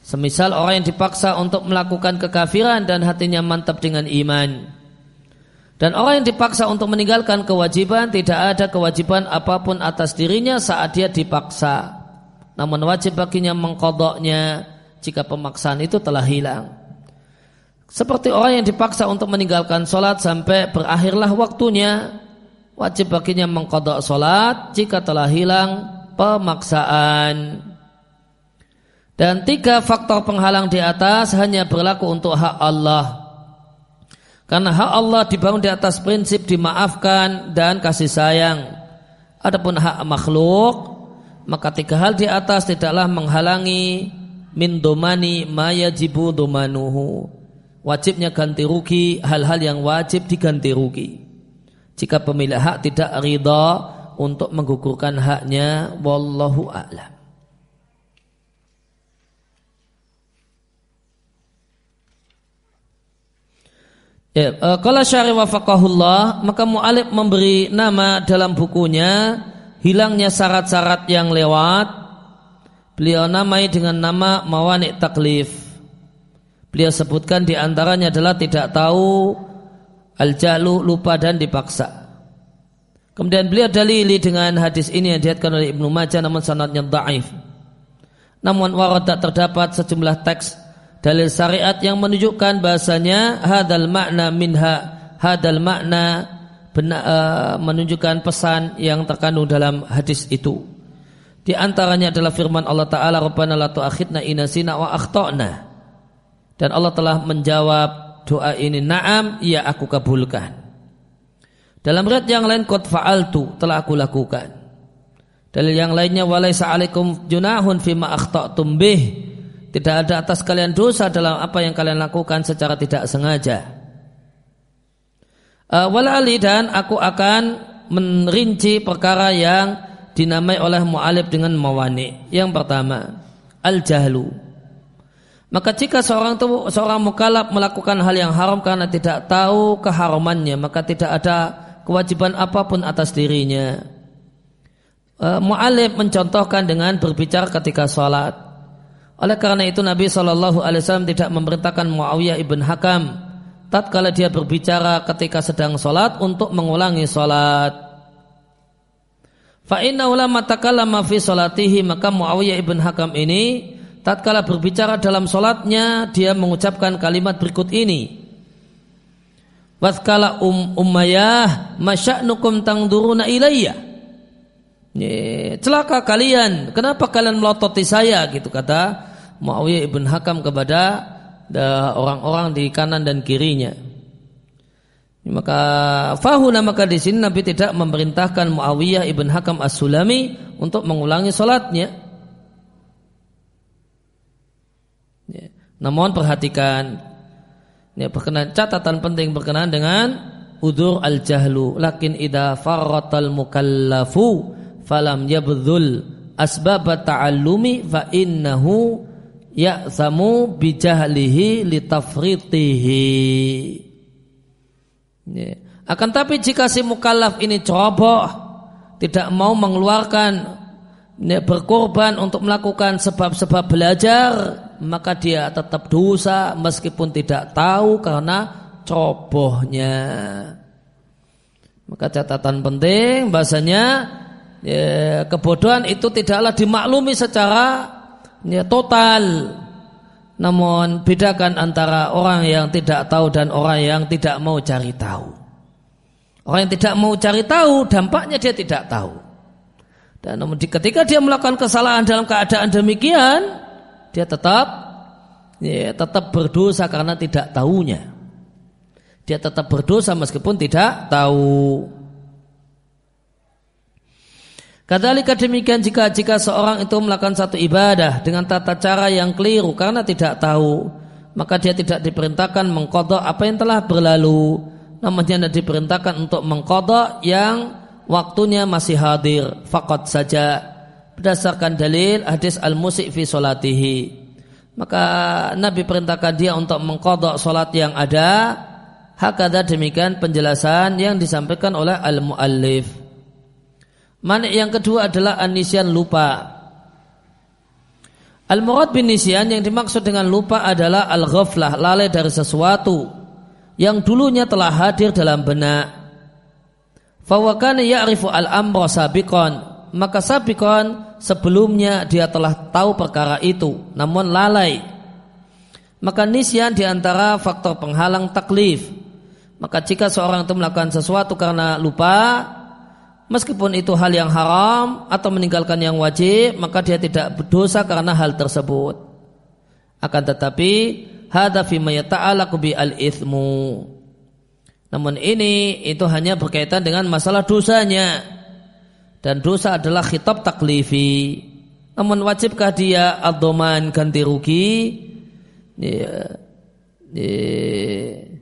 Semisal orang yang dipaksa untuk melakukan kekafiran dan hatinya mantap dengan iman. Dan orang yang dipaksa untuk meninggalkan kewajiban tidak ada kewajiban apa pun atas dirinya saat dia dipaksa. Namun wajib baginya mengkodoknya jika pemaksaan itu telah hilang. Seperti orang yang dipaksa untuk meninggalkan sholat sampai berakhirlah waktunya, wajib baginya mengkodok sholat jika telah hilang pemaksaan. Dan tiga faktor penghalang di atas hanya berlaku untuk hak Allah. Karena hak Allah dibangun di atas prinsip dimaafkan dan kasih sayang. Adapun hak makhluk, maka tiga hal di atas tidaklah menghalangi min domani maya jibu domanuhu. Wajibnya ganti rugi hal-hal yang wajib diganti rugi. Jika pemilik hak tidak ridha untuk menggugurkan haknya wallahu a'lam Ya, uh, kalau syari wafakahullah maka mu'alib memberi nama dalam bukunya hilangnya syarat-syarat yang lewat Beliau namai dengan nama mawanik taklif. Beliau sebutkan di antaranya adalah tidak tahu, al-jalu, lupa dan dipaksa. Kemudian beliau dalili dengan hadis ini yang dihatkan oleh Ibnu Majah namun sanadnya dhaif. Namun waradat terdapat sejumlah teks dalil syariat yang menunjukkan bahasanya hadal makna minha hadal makna benar, uh, menunjukkan pesan yang terkandung dalam hadis itu. Di antaranya adalah firman Allah Ta'ala Rabbana la tu'akhidna inasina wa akhtana. Dan Allah telah menjawab doa ini Naam, ya aku kabulkan Dalam riwayat yang lain Qad fa'altu, telah aku lakukan Dalil yang lainnya Walaysa alaikum junahun fima akhta'tum bih Tidak ada atas kalian dosa dalam apa yang kalian lakukan secara tidak sengaja uh, Walali dan aku akan merinci perkara yang dinamai oleh mu'alib dengan mawani. Yang pertama, al-jahlu. Maka jika seorang itu, seorang mukalab melakukan hal yang haram karena tidak tahu keharamannya, maka tidak ada kewajiban apa pun atas dirinya. E, mu'alib mencontohkan dengan berbicara ketika sholat. Oleh karena itu Nabi Shallallahu Alaihi Wasallam tidak memerintahkan Muawiyah ibn Hakam tatkala dia berbicara ketika sedang sholat untuk mengulangi sholat. Fa inna ulama takallama fi salatihi maka Muawiyah ibn Hakam ini tatkala berbicara dalam solatnya dia mengucapkan kalimat berikut ini. Waskala um umayyah masya'nukum tangduruna ilayya. Celaka kalian, kenapa kalian melototi saya gitu kata Muawiyah ibn Hakam kepada orang-orang di kanan dan kirinya. Maka fahuna maka di sini Nabi tidak memerintahkan Muawiyah ibn Hakam as-Sulami untuk mengulangi solatnya. Ya. Namun perhatikan ya, berkenan, catatan penting berkenaan dengan udur al jahlu. Lakin ida farratal mukallafu falam yabdhul asbab ta'allumi fa innahu ya'samu bijahlihi litafritihi. Ya. Akan tapi jika si mukallaf ini ceroboh, tidak mau mengeluarkan ya, berkorban untuk melakukan sebab-sebab belajar, maka dia tetap dosa meskipun tidak tahu karena cerobohnya. Maka catatan penting bahasanya ya, kebodohan itu tidaklah dimaklumi secara ya, total namun bedakan antara orang yang tidak tahu dan orang yang tidak mau cari tahu. Orang yang tidak mau cari tahu dampaknya dia tidak tahu. Dan namun ketika dia melakukan kesalahan dalam keadaan demikian, dia tetap ya, tetap berdosa karena tidak tahunya. Dia tetap berdosa meskipun tidak tahu. Kadalika demikian jika jika seorang itu melakukan satu ibadah dengan tata cara yang keliru karena tidak tahu, maka dia tidak diperintahkan mengkodok apa yang telah berlalu, namun dia diperintahkan untuk mengkodok yang waktunya masih hadir, fakot saja berdasarkan dalil hadis al-musik fi solatihi. Maka Nabi perintahkan dia untuk mengkodok solat yang ada. Hakada demikian penjelasan yang disampaikan oleh al-muallif. Manik yang kedua adalah anisyan lupa. Al-murad bin nisyan yang dimaksud dengan lupa adalah al-ghaflah, lalai dari sesuatu yang dulunya telah hadir dalam benak. Fawakana ya'rifu al-amra sabiqan, maka sabiqan sebelumnya dia telah tahu perkara itu, namun lalai. Maka nisyan di antara faktor penghalang taklif. Maka jika seorang itu melakukan sesuatu karena lupa, Meskipun itu hal yang haram atau meninggalkan yang wajib, maka dia tidak berdosa karena hal tersebut. Akan tetapi, hadza fi yata'allaqu bi al-ithmu. Namun ini itu hanya berkaitan dengan masalah dosanya. Dan dosa adalah khitab taklifi. Namun wajibkah dia adoman ganti rugi? Ya, ya.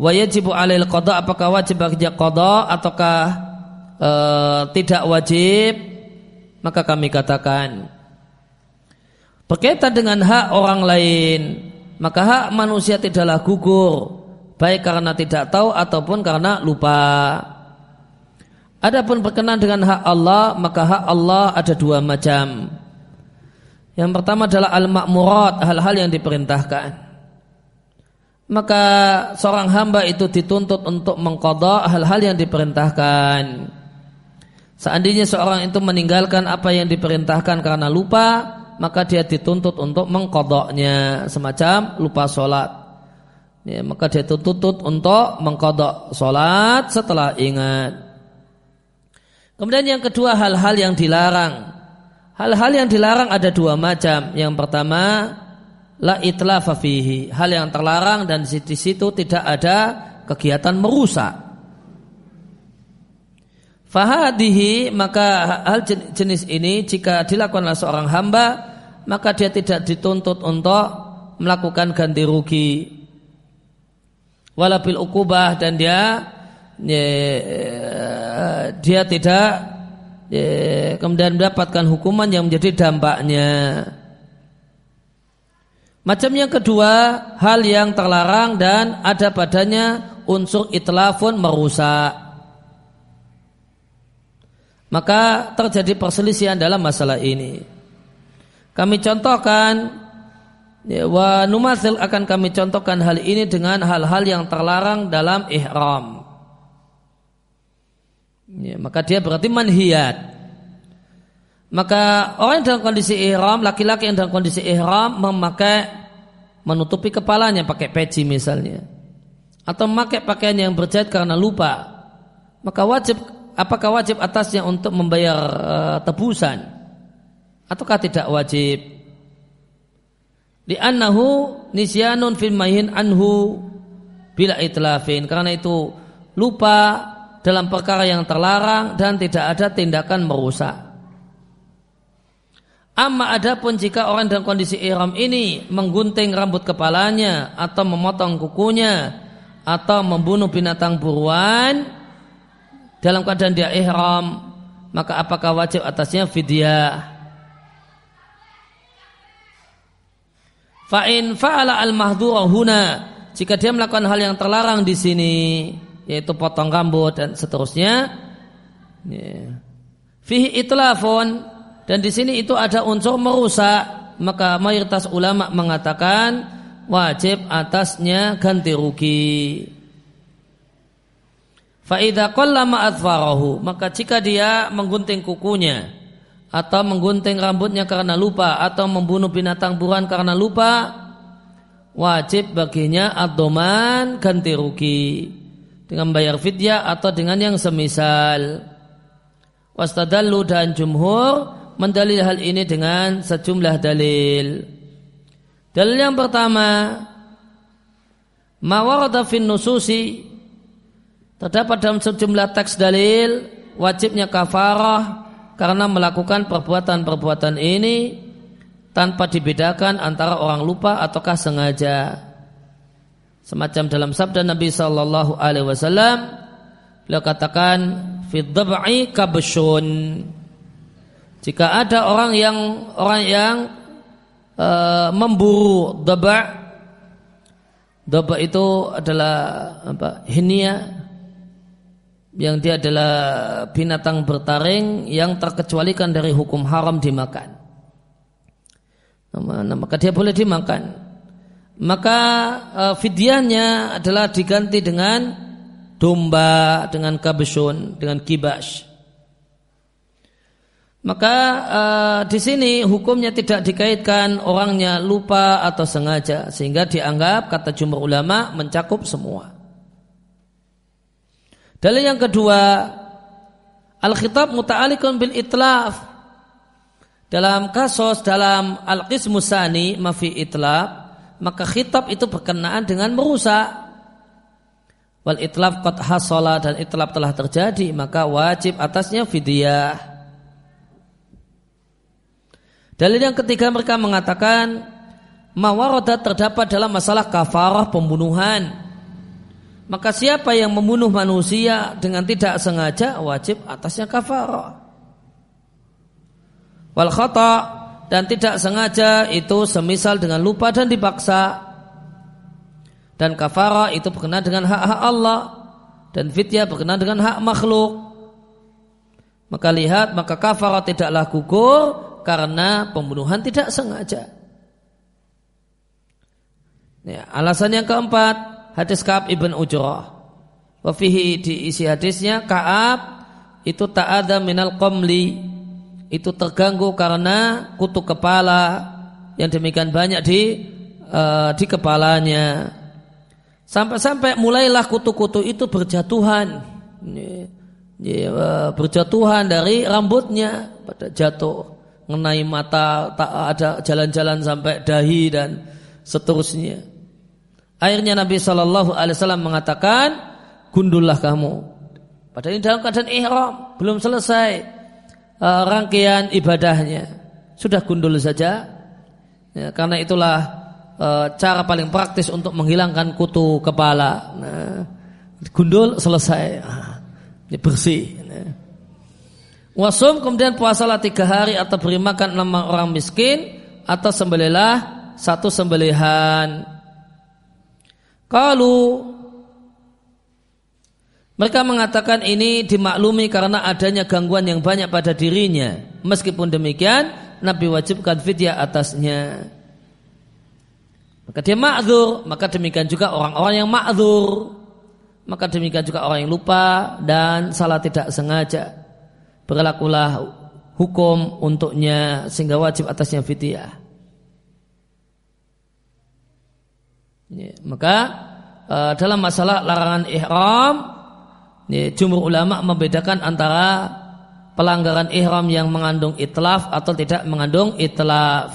Wajibu alail qada apakah wajib bagi dia qada ataukah e, tidak wajib maka kami katakan berkaitan dengan hak orang lain maka hak manusia tidaklah gugur baik karena tidak tahu ataupun karena lupa. Adapun berkenan dengan hak Allah maka hak Allah ada dua macam. Yang pertama adalah al-ma'murat hal-hal yang diperintahkan. Maka seorang hamba itu dituntut untuk mengkodok hal-hal yang diperintahkan Seandainya seorang itu meninggalkan apa yang diperintahkan karena lupa, maka dia dituntut untuk mengkodoknya semacam lupa sholat. Ya, maka dia dituntut untuk mengkodok sholat setelah ingat. Kemudian yang kedua hal-hal yang dilarang. Hal-hal yang dilarang ada dua macam. Yang pertama la itlafa fihi, hal yang terlarang dan di situ tidak ada kegiatan merusak. Fahadihi maka hal jenis ini jika dilakukan oleh seorang hamba maka dia tidak dituntut untuk melakukan ganti rugi walabil ukubah dan dia ya, dia tidak ya, kemudian mendapatkan hukuman yang menjadi dampaknya. Macam yang kedua, hal yang terlarang dan ada padanya unsur itlafun merusak maka terjadi perselisihan dalam masalah ini. Kami contohkan ya, wa numathil akan kami contohkan hal ini dengan hal-hal yang terlarang dalam ihram. Ya, maka dia berarti manhiyat. Maka orang yang dalam kondisi ihram, laki-laki yang dalam kondisi ihram memakai menutupi kepalanya pakai peci misalnya. Atau memakai pakaian yang berjahit karena lupa. Maka wajib apakah wajib atasnya untuk membayar uh, tebusan? Ataukah tidak wajib? Di annahu nisyanun fil mahin anhu bila itlafin. Karena itu lupa dalam perkara yang terlarang dan tidak ada tindakan merusak. Amma adapun jika orang dalam kondisi ihram ini menggunting rambut kepalanya atau memotong kukunya atau membunuh binatang buruan dalam keadaan dia ihram maka apakah wajib atasnya fidyah fa'in fa'ala al-mahdhura huna jika dia melakukan hal yang terlarang di sini yaitu potong rambut dan seterusnya ya. fihi itlafun dan di sini itu ada unsur merusak maka mayoritas ulama mengatakan wajib atasnya ganti rugi Fa'idha qallama adfarahu Maka jika dia menggunting kukunya Atau menggunting rambutnya karena lupa Atau membunuh binatang buruan karena lupa Wajib baginya adoman ganti rugi Dengan bayar fidyah atau dengan yang semisal. Wastadallu dan jumhur Mendalil hal ini dengan sejumlah dalil. Dalil yang pertama, mawarada fin nususi terdapat dalam sejumlah teks dalil wajibnya kafarah karena melakukan perbuatan-perbuatan ini tanpa dibedakan antara orang lupa ataukah sengaja. Semacam dalam sabda Nabi Shallallahu Alaihi Wasallam, beliau katakan, "Fiddabai kabshun." Jika ada orang yang orang yang uh, memburu daba, daba itu adalah apa? Hinia yang dia adalah binatang bertaring yang terkecualikan dari hukum haram dimakan. Nah, maka dia boleh dimakan. Maka uh, fidyahnya adalah diganti dengan domba, dengan kabesun, dengan kibas. Maka uh, di sini hukumnya tidak dikaitkan orangnya lupa atau sengaja sehingga dianggap kata jumhur ulama mencakup semua. Dalil yang kedua, al-khitab muta'alikun bil itlaf. Dalam kasus dalam al-qismusani mafi itlaf, maka khitab itu berkenaan dengan merusak. Wal itlaf qad hasala dan itlaf telah terjadi, maka wajib atasnya fidyah. Dalil yang ketiga mereka mengatakan mawarodat terdapat dalam masalah kafarah pembunuhan. Maka siapa yang membunuh manusia dengan tidak sengaja wajib atasnya kafarah. Wal khata dan tidak sengaja itu semisal dengan lupa dan dipaksa. Dan kafarah itu berkenaan dengan hak-hak Allah dan fitya berkenaan dengan hak makhluk. Maka lihat maka kafarah tidaklah gugur karena pembunuhan tidak sengaja. Ya, alasan yang keempat, hadis Ka'ab ibn Ujrah. Wafihi di isi hadisnya Ka'ab itu tak ada minal qamli itu terganggu karena kutu kepala yang demikian banyak di uh, di kepalanya. Sampai-sampai mulailah kutu-kutu itu berjatuhan. Ya, berjatuhan dari rambutnya pada jatuh mengenai mata, tak ada jalan-jalan sampai dahi dan seterusnya. Akhirnya Nabi Shallallahu Alaihi Wasallam mengatakan, gundullah kamu. Padahal ini dalam keadaan ihram, belum selesai uh, rangkaian ibadahnya. Sudah gundul saja, ya, karena itulah uh, cara paling praktis untuk menghilangkan kutu kepala. Nah, gundul selesai, ah, bersih. Wasum kemudian puasalah tiga hari atau beri makan enam orang miskin atau sembelilah satu sembelihan. Kalau mereka mengatakan ini dimaklumi karena adanya gangguan yang banyak pada dirinya. Meskipun demikian, Nabi wajibkan fidyah atasnya. Maka dia ma'zur, maka demikian juga orang-orang yang ma'zur. Maka demikian juga orang yang lupa dan salah tidak sengaja berlakulah hukum untuknya sehingga wajib atasnya fidyah. Ya, maka uh, dalam masalah larangan ihram, ya, jumhur ulama membedakan antara pelanggaran ihram yang mengandung itlaf atau tidak mengandung itlaf.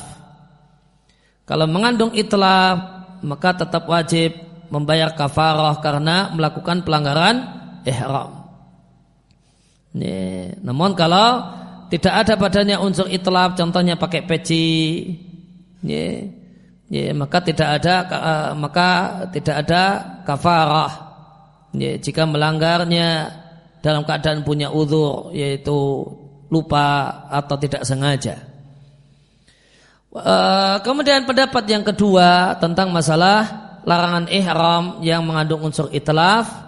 Kalau mengandung itlaf, maka tetap wajib membayar kafarah karena melakukan pelanggaran ihram. Ya, namun kalau tidak ada padanya unsur itlab, contohnya pakai peci, ya, ya, maka tidak ada uh, maka tidak ada kafarah. Ya, jika melanggarnya dalam keadaan punya uzur yaitu lupa atau tidak sengaja. Uh, kemudian pendapat yang kedua tentang masalah larangan ihram yang mengandung unsur itlaf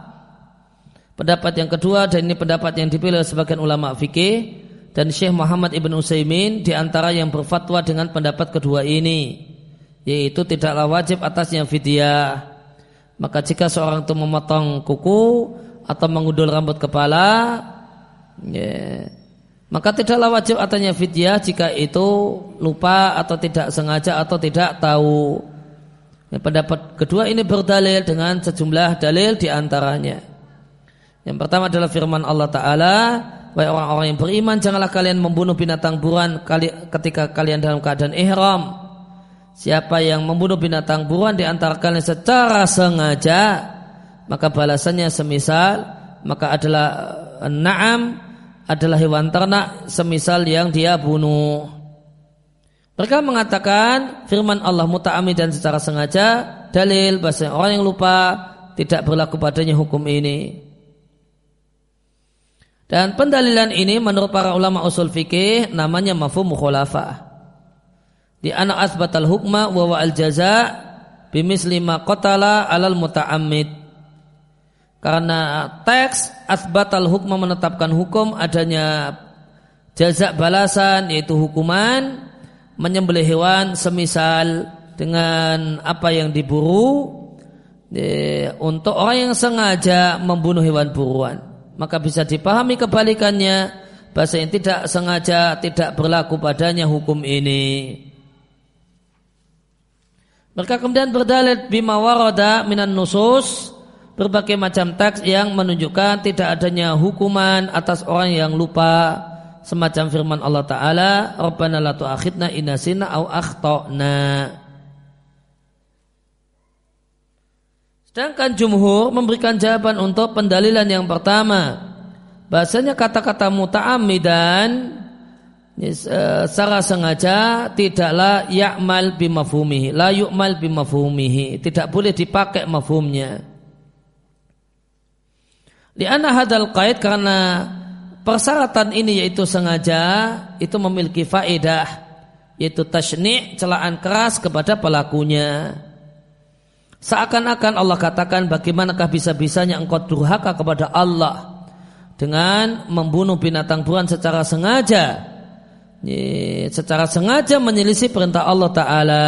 Pendapat yang kedua dan ini pendapat yang dipilih sebagian ulama fikih dan Syekh Muhammad Ibn Utsaimin di antara yang berfatwa dengan pendapat kedua ini yaitu tidaklah wajib atasnya fidyah. Maka jika seorang itu memotong kuku atau mengudul rambut kepala ya, maka tidaklah wajib atasnya fidyah jika itu lupa atau tidak sengaja atau tidak tahu. Ya, pendapat kedua ini berdalil dengan sejumlah dalil di antaranya. Yang pertama adalah firman Allah Ta'ala Wahai orang-orang yang beriman Janganlah kalian membunuh binatang buruan ketika kalian dalam keadaan ihram siapa yang membunuh binatang buruan di antara kalian secara sengaja maka balasannya semisal maka adalah eh, na'am adalah hewan ternak semisal yang dia bunuh. Mereka mengatakan firman Allah dan secara sengaja dalil bahasa orang yang lupa tidak berlaku padanya hukum ini. Dan pendalilan ini menurut para ulama usul fikih namanya mafhum mukhalafah. Di anak asbatal hukma wa al jaza bimis lima qatala alal muta'ammid. Karena teks asbatal hukma menetapkan hukum adanya jazak balasan yaitu hukuman menyembelih hewan semisal dengan apa yang diburu untuk orang yang sengaja membunuh hewan buruan maka bisa dipahami kebalikannya bahasa yang tidak sengaja tidak berlaku padanya hukum ini. Mereka kemudian berdalil bima warada minan nusus berbagai macam teks yang menunjukkan tidak adanya hukuman atas orang yang lupa semacam firman Allah taala Rabbana la tu'akhidna inasina au akhtana Sedangkan jumhur memberikan jawaban untuk pendalilan yang pertama. Bahasanya kata-kata muta'amidan secara sengaja tidaklah ya'mal bimafhumihi, la yu'mal tidak boleh dipakai mafhumnya. Di anak hadal kait karena persyaratan ini yaitu sengaja itu memiliki faedah yaitu tashni' celaan keras kepada pelakunya. Seakan-akan Allah katakan bagaimanakah bisa-bisanya engkau durhaka kepada Allah dengan membunuh binatang buruan secara sengaja. Secara sengaja menyelisih perintah Allah Ta'ala.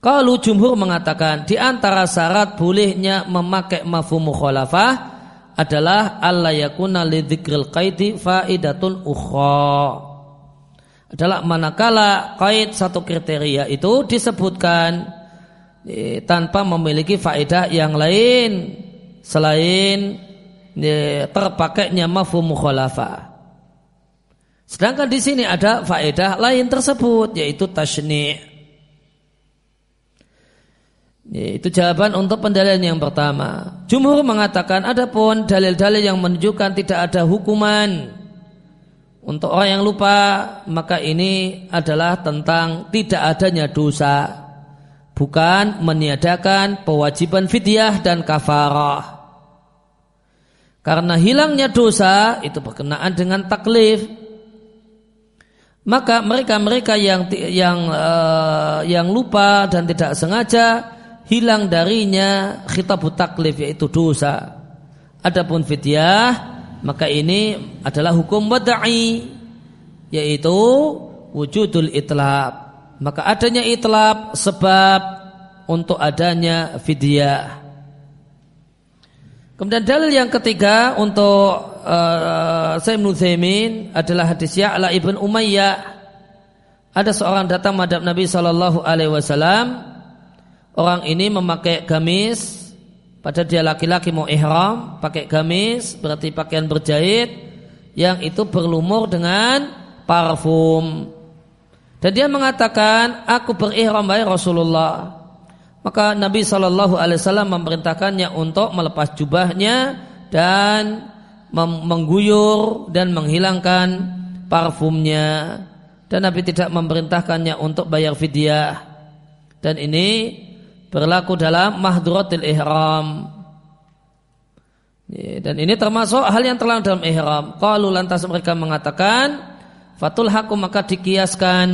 Kalau jumhur mengatakan di antara syarat bolehnya memakai mafhum mukhalafah adalah Allah yakuna lidzikril qaidi faidatun ukhra adalah manakala kait satu kriteria itu disebutkan e, tanpa memiliki faedah yang lain selain terpakainya mafhum mukhalafa. Sedangkan di sini ada faedah lain tersebut yaitu tashni'. E, itu jawaban untuk pendalilan yang pertama. Jumhur mengatakan adapun dalil-dalil yang menunjukkan tidak ada hukuman untuk orang yang lupa maka ini adalah tentang tidak adanya dosa bukan meniadakan kewajiban fidyah dan kafarah. Karena hilangnya dosa itu berkenaan dengan taklif. Maka mereka-mereka yang yang uh, yang lupa dan tidak sengaja hilang darinya khitabut taklif yaitu dosa. Adapun fidyah maka ini adalah hukum wadai yaitu wujudul itlab maka adanya itlab sebab untuk adanya fidyah kemudian dalil yang ketiga untuk uh, Sayyid adalah hadis Ya'la ibn Umayyah ada seorang datang madhab Nabi Shallallahu Alaihi Wasallam orang ini memakai gamis pada dia laki-laki mau ihram pakai gamis berarti pakaian berjahit yang itu berlumur dengan parfum. Dan dia mengatakan, aku berihram baik Rasulullah. Maka Nabi Shallallahu Alaihi Wasallam memerintahkannya untuk melepas jubahnya dan mengguyur dan menghilangkan parfumnya. Dan Nabi tidak memerintahkannya untuk bayar fidyah. Dan ini berlaku dalam mahduratil ihram. Dan ini termasuk hal yang terlarang dalam ihram. Kalau lantas mereka mengatakan fatul hakum maka dikiaskan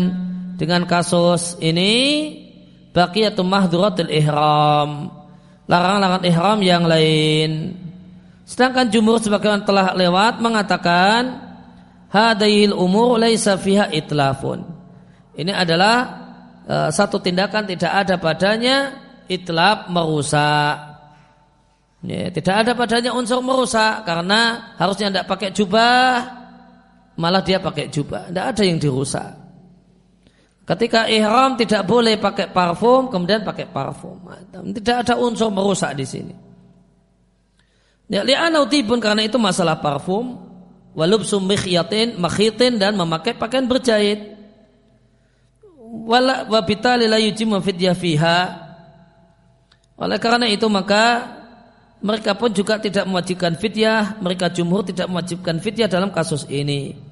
dengan kasus ini baqiyatu mahduratil ihram. Larangan-larangan ihram yang lain. Sedangkan jumhur sebagaimana telah lewat mengatakan hadayil umur laisa fiha itlafun. Ini adalah uh, satu tindakan tidak ada padanya itlab merusak. Ya, tidak ada padanya unsur merusak karena harusnya tidak pakai jubah, malah dia pakai jubah. Tidak ada yang dirusak. Ketika ihram tidak boleh pakai parfum, kemudian pakai parfum. Tidak ada unsur merusak di sini. Ya, li'anau tibun karena itu masalah parfum, walubsum mikhyatin, makhitin dan memakai pakaian berjahit. wala wabitali la yujimu fidyah fiha. Oleh karena itu maka mereka pun juga tidak mewajibkan fidyah, mereka jumhur tidak mewajibkan fidyah dalam kasus ini.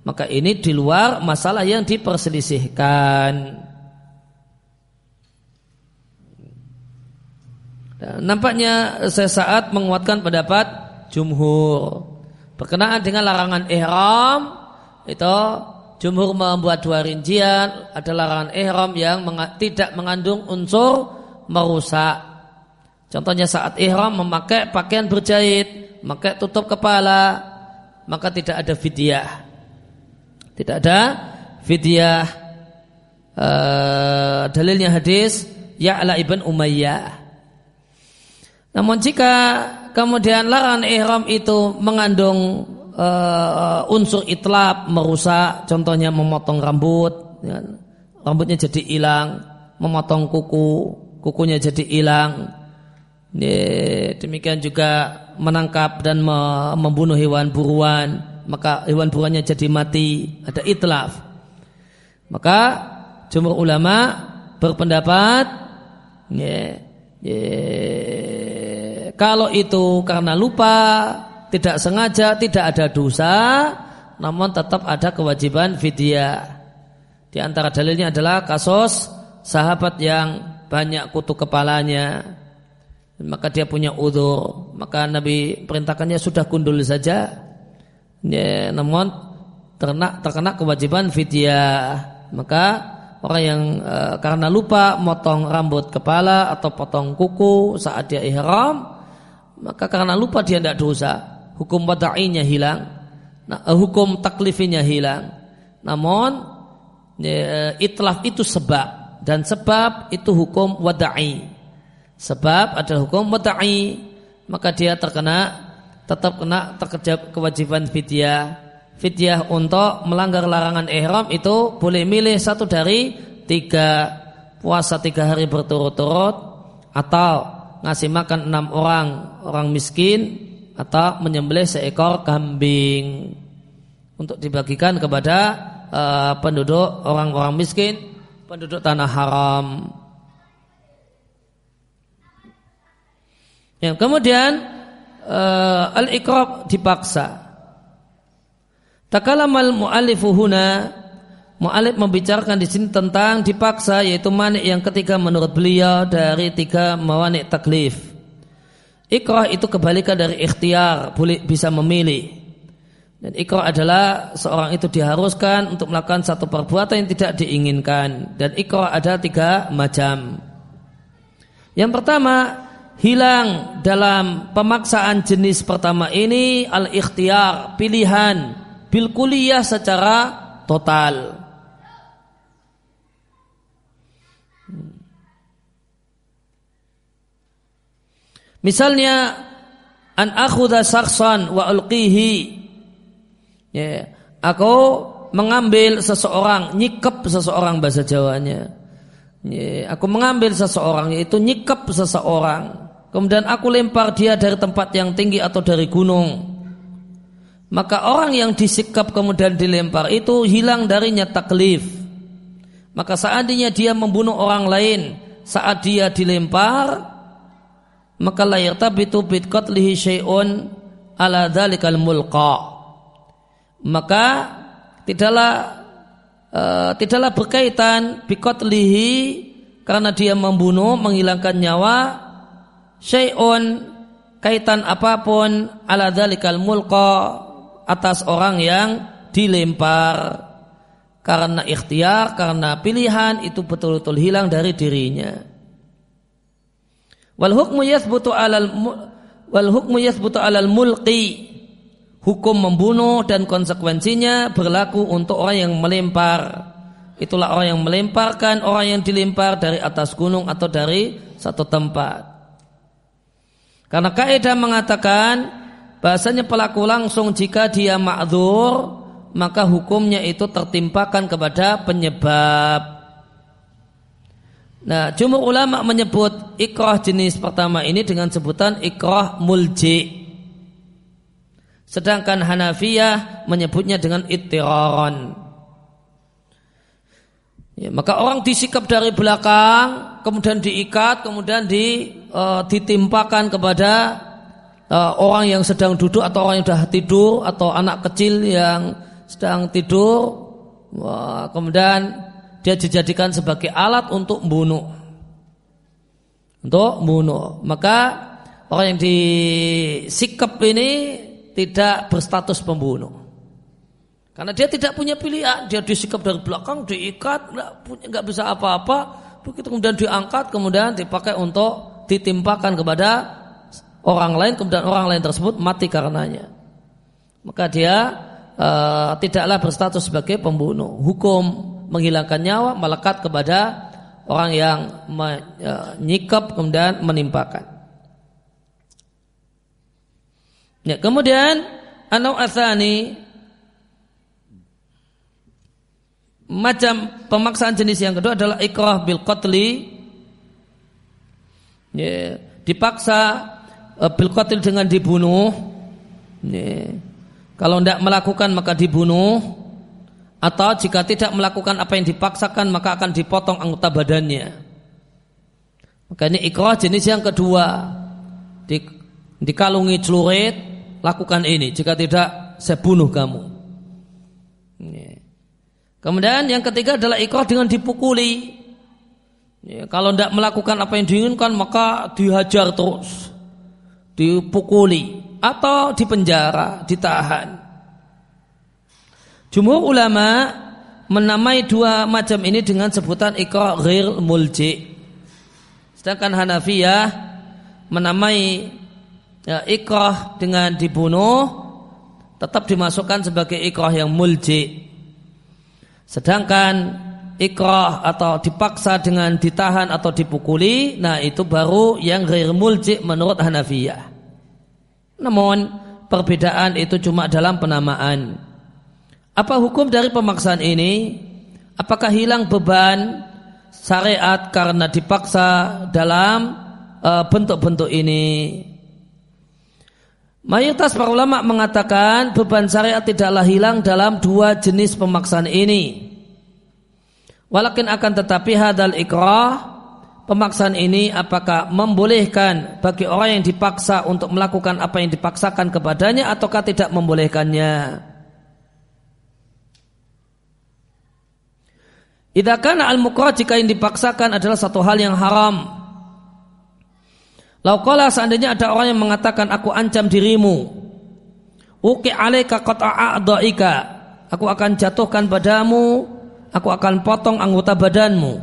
Maka ini di luar masalah yang diperselisihkan. Nampaknya saya saat menguatkan pendapat jumhur. Berkenaan dengan larangan ihram itu jumhur membuat dua rincian ada larangan ihram yang tidak mengandung unsur merusak. Contohnya saat ihram memakai pakaian berjahit, memakai tutup kepala, maka tidak ada fidyah. Tidak ada fidyah. Uh, dalilnya hadis Ya'la ibn Umayyah. Namun jika kemudian larangan ihram itu mengandung uh, unsur itlab merusak, contohnya memotong rambut, ya, rambutnya jadi hilang, memotong kuku, kukunya jadi hilang. Ya, demikian juga menangkap dan membunuh hewan buruan, maka hewan buruannya jadi mati, ada itlaf. Maka jumhur ulama berpendapat ya, ya, kalau itu karena lupa, tidak sengaja, tidak ada dosa, namun tetap ada kewajiban fidyah. Di antara dalilnya adalah kasus sahabat yang banyak kutu kepalanya, maka dia punya udur, maka Nabi perintahkannya sudah gundul saja, ya, namun terkena, terkena kewajiban fidyah, maka orang yang e, karena lupa motong rambut kepala atau potong kuku saat dia ihram maka karena lupa dia tidak dosa. Hukum wada'inya hilang. Nah, e, hukum taklifinya hilang. Namun e, itlaf itu sebab. Dan sebab itu hukum wada'i. Sebab adalah hukum wada'i. Maka dia terkena tetap kena terkejap kewajiban fidyah fidyah untuk melanggar larangan ihram itu boleh milih satu dari tiga puasa tiga hari berturut-turut atau ngasih makan enam orang orang miskin atau menyembelih seekor kambing untuk dibagikan kepada uh, penduduk orang-orang miskin penduduk tanah haram. Yang kemudian uh, al-iqrab dipaksa. Takalamal mu'alifu huna Mu'alif membicarakan di sini tentang dipaksa yaitu manik yang ketiga menurut beliau dari tiga mawanik taklif. Ikrah itu kebalikan dari ikhtiar, boleh bisa memilih. Dan ikrah adalah seorang itu diharuskan untuk melakukan satu perbuatan yang tidak diinginkan. Dan ikrah ada tiga macam. Yang pertama, hilang dalam pemaksaan jenis pertama ini al-ikhtiar, pilihan bil kuliah secara total. Misalnya an akhudha saksan wa ulqihi. Ya, aku mengambil seseorang, nyikap seseorang bahasa Jawanya. Ya, aku mengambil seseorang yaitu nyikap seseorang. Kemudian aku lempar dia dari tempat yang tinggi atau dari gunung maka orang yang disikap kemudian dilempar itu hilang darinya taklif. Maka seandainya dia membunuh orang lain saat dia dilempar, maka la yartabitu bit qatlihi syai'un ala dzalikal mulqa. Maka tidaklah uh, tidaklah berkaitan biqatlihi karena dia membunuh menghilangkan nyawa syai'un kaitan apa pun ala dzalikal mulqa atas orang yang dilempar karena ikhtiar, karena pilihan itu betul-betul hilang dari dirinya. Wal hukmu yathbutu alal wal hukmu yathbutu alal mulqi. Hukum membunuh dan konsekuensinya berlaku untuk orang yang melempar. Itulah orang yang melemparkan orang yang dilempar dari atas gunung atau dari satu tempat. Karena kaidah mengatakan bahasanya pelaku langsung jika dia ma'dzur maka hukumnya itu tertimpakan kepada penyebab. Nah, jumhur ulama menyebut ikrah jenis pertama ini dengan sebutan ikrah mulji. Sedangkan Hanafiyah menyebutnya dengan ittiraron. Ya, maka orang disikap dari belakang, kemudian diikat, kemudian di, uh, ditimpakan kepada uh, orang yang sedang duduk atau orang yang sudah tidur atau anak kecil yang sedang tidur, kemudian dia dijadikan sebagai alat untuk membunuh, untuk membunuh. Maka orang yang disikap ini tidak berstatus pembunuh. Karena dia tidak punya pilihan, dia disikap dari belakang, diikat, nggak punya, nggak bisa apa-apa. Begitu kemudian diangkat, kemudian dipakai untuk ditimpakan kepada orang lain, kemudian orang lain tersebut mati karenanya. Maka dia uh, tidaklah berstatus sebagai pembunuh. Hukum menghilangkan nyawa melekat kepada orang yang menyikap kemudian menimpakan. Ya, kemudian anau asani macam pemaksaan jenis yang kedua adalah ikrah bil qatli ya, dipaksa uh, bil qatl dengan dibunuh. Ya. kalau tidak melakukan maka dibunuh. Atau jika tidak melakukan apa yang dipaksakan maka akan dipotong anggota badannya. Maka ini ikrah jenis yang kedua. Di, dikalungi celurit lakukan ini. Jika tidak saya bunuh kamu. Kemudian yang ketiga adalah ikrah dengan dipukuli. Ya, kalau tidak melakukan apa yang diinginkan maka dihajar terus, dipukuli atau dipenjara, ditahan. Jumhur ulama menamai dua macam ini dengan sebutan ikrah ghair mulji. Sedangkan Hanafiyah menamai ya, ikrah dengan dibunuh tetap dimasukkan sebagai ikrah yang mulji. Sedangkan ikrah atau dipaksa dengan ditahan atau dipukuli, nah itu baru yang ghair menurut Hanafiyah. Namun perbedaan itu cuma dalam penamaan. Apa hukum dari pemaksaan ini? Apakah hilang beban syariat karena dipaksa dalam uh, bentuk-bentuk ini? Mayoritas para ulama mengatakan beban syariat tidaklah hilang dalam dua jenis pemaksaan ini. Walakin akan tetapi hadal ikrah pemaksaan ini apakah membolehkan bagi orang yang dipaksa untuk melakukan apa yang dipaksakan kepadanya ataukah tidak membolehkannya? Idza kana al-mukrah jika yang dipaksakan adalah satu hal yang haram Laukola seandainya ada orang yang mengatakan aku ancam dirimu. Uki alaika a'daika. Aku akan jatuhkan padamu. Aku akan potong anggota badanmu.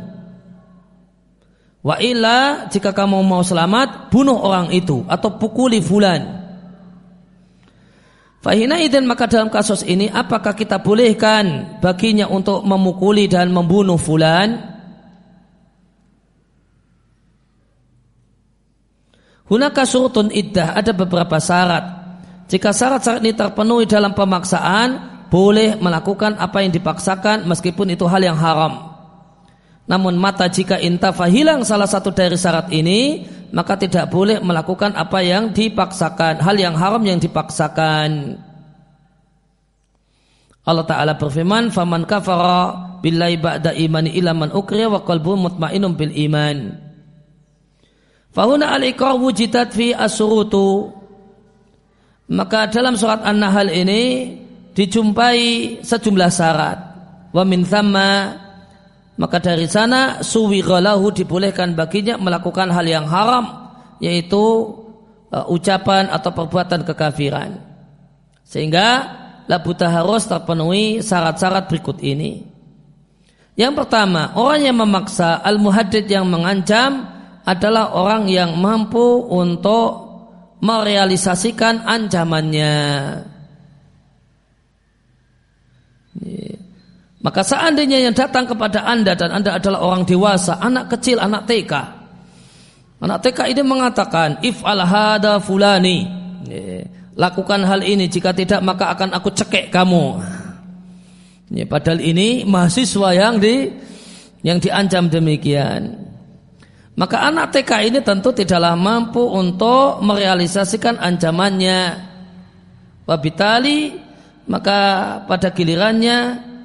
Wa illa jika kamu mau selamat bunuh orang itu atau pukuli fulan. Fahina idin maka dalam kasus ini apakah kita bolehkan baginya untuk memukuli dan membunuh fulan? Hunaka surutun iddah ada beberapa syarat. Jika syarat-syarat ini terpenuhi dalam pemaksaan, boleh melakukan apa yang dipaksakan meskipun itu hal yang haram. Namun mata jika intafa hilang salah satu dari syarat ini, maka tidak boleh melakukan apa yang dipaksakan, hal yang haram yang dipaksakan. Allah Ta'ala berfirman, Faman kafara billahi ba'da imani ila man ukriya wa qalbu mutmainum bil iman. Fahuna al-iqrar wujidat fi asurutu. Maka dalam surat An-Nahl ini dijumpai sejumlah syarat. Wa min thamma maka dari sana suwighalahu dibolehkan baginya melakukan hal yang haram yaitu uh, ucapan atau perbuatan kekafiran. Sehingga labuta harus terpenuhi syarat-syarat berikut ini. Yang pertama, orang yang memaksa al-muhaddid yang mengancam adalah orang yang mampu untuk merealisasikan ancamannya. Maka seandainya yang datang kepada Anda dan Anda adalah orang dewasa, anak kecil, anak TK. Anak TK ini mengatakan, if al hada fulani. Lakukan hal ini, jika tidak maka akan aku cekek kamu. Padahal ini mahasiswa yang di yang diancam demikian. Maka anak TK ini tentu tidaklah mampu untuk merealisasikan ancamannya. Wabitali maka pada gilirannya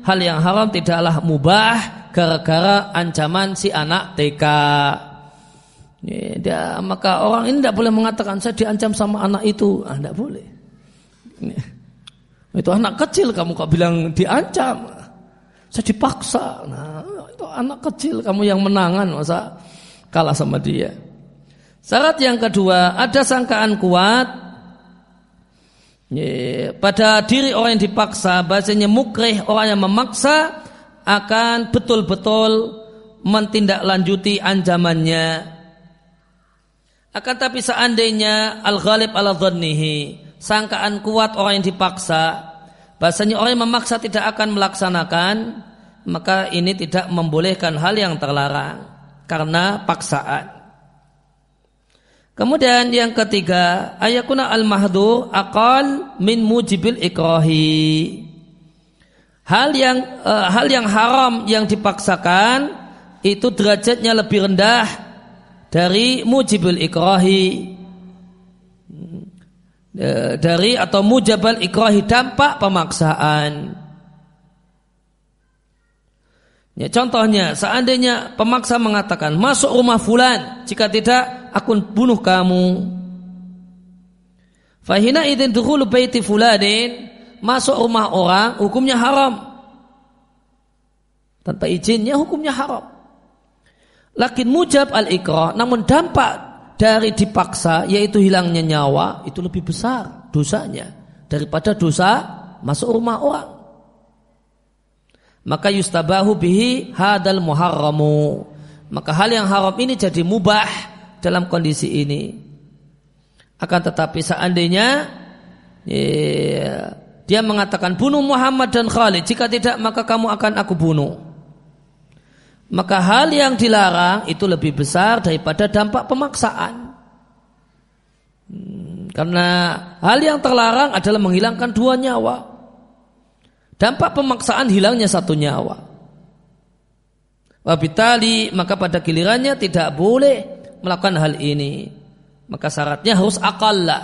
hal yang haram tidaklah mubah gara-gara ancaman si anak TK. Ya, dia, maka orang ini tidak boleh mengatakan saya diancam sama anak itu. Ah, tidak boleh. Ya. Itu anak kecil kamu kok bilang diancam. Saya dipaksa. Nah, itu anak kecil kamu yang menangan masa kalah sama dia. Syarat yang kedua, ada sangkaan kuat pada diri orang yang dipaksa, bahasanya mukrih orang yang memaksa akan betul-betul mentindaklanjuti ancamannya. Akan tapi seandainya al-ghalib ala dhannihi, sangkaan kuat orang yang dipaksa, bahasanya orang yang memaksa tidak akan melaksanakan, maka ini tidak membolehkan hal yang terlarang karena paksaan. Kemudian yang ketiga, ayakuna al-mahdur akal min mujibil ikrahi. Hal yang uh, hal yang haram yang dipaksakan itu derajatnya lebih rendah dari mujibul ikrahi dari atau mujabal ikrahi dampak pemaksaan. Ya, contohnya, seandainya pemaksa mengatakan masuk rumah fulan, jika tidak aku bunuh kamu. Fahina idin dukhulu baiti fulanin, masuk rumah orang hukumnya haram. Tanpa izinnya hukumnya haram. Lakin mujab al-ikrah, namun dampak dari dipaksa yaitu hilangnya nyawa itu lebih besar dosanya daripada dosa masuk rumah orang. Maka yustabahu bihi hadal muharramu. Maka hal yang haram ini jadi mubah dalam kondisi ini. Akan tetapi seandainya ya, dia mengatakan bunuh Muhammad dan Khalid, jika tidak maka kamu akan aku bunuh maka hal yang dilarang itu lebih besar daripada dampak pemaksaan. Hmm, karena hal yang terlarang adalah menghilangkan dua nyawa. Dampak pemaksaan hilangnya satu nyawa. Wabitali maka pada gilirannya tidak boleh melakukan hal ini. Maka syaratnya harus akalla.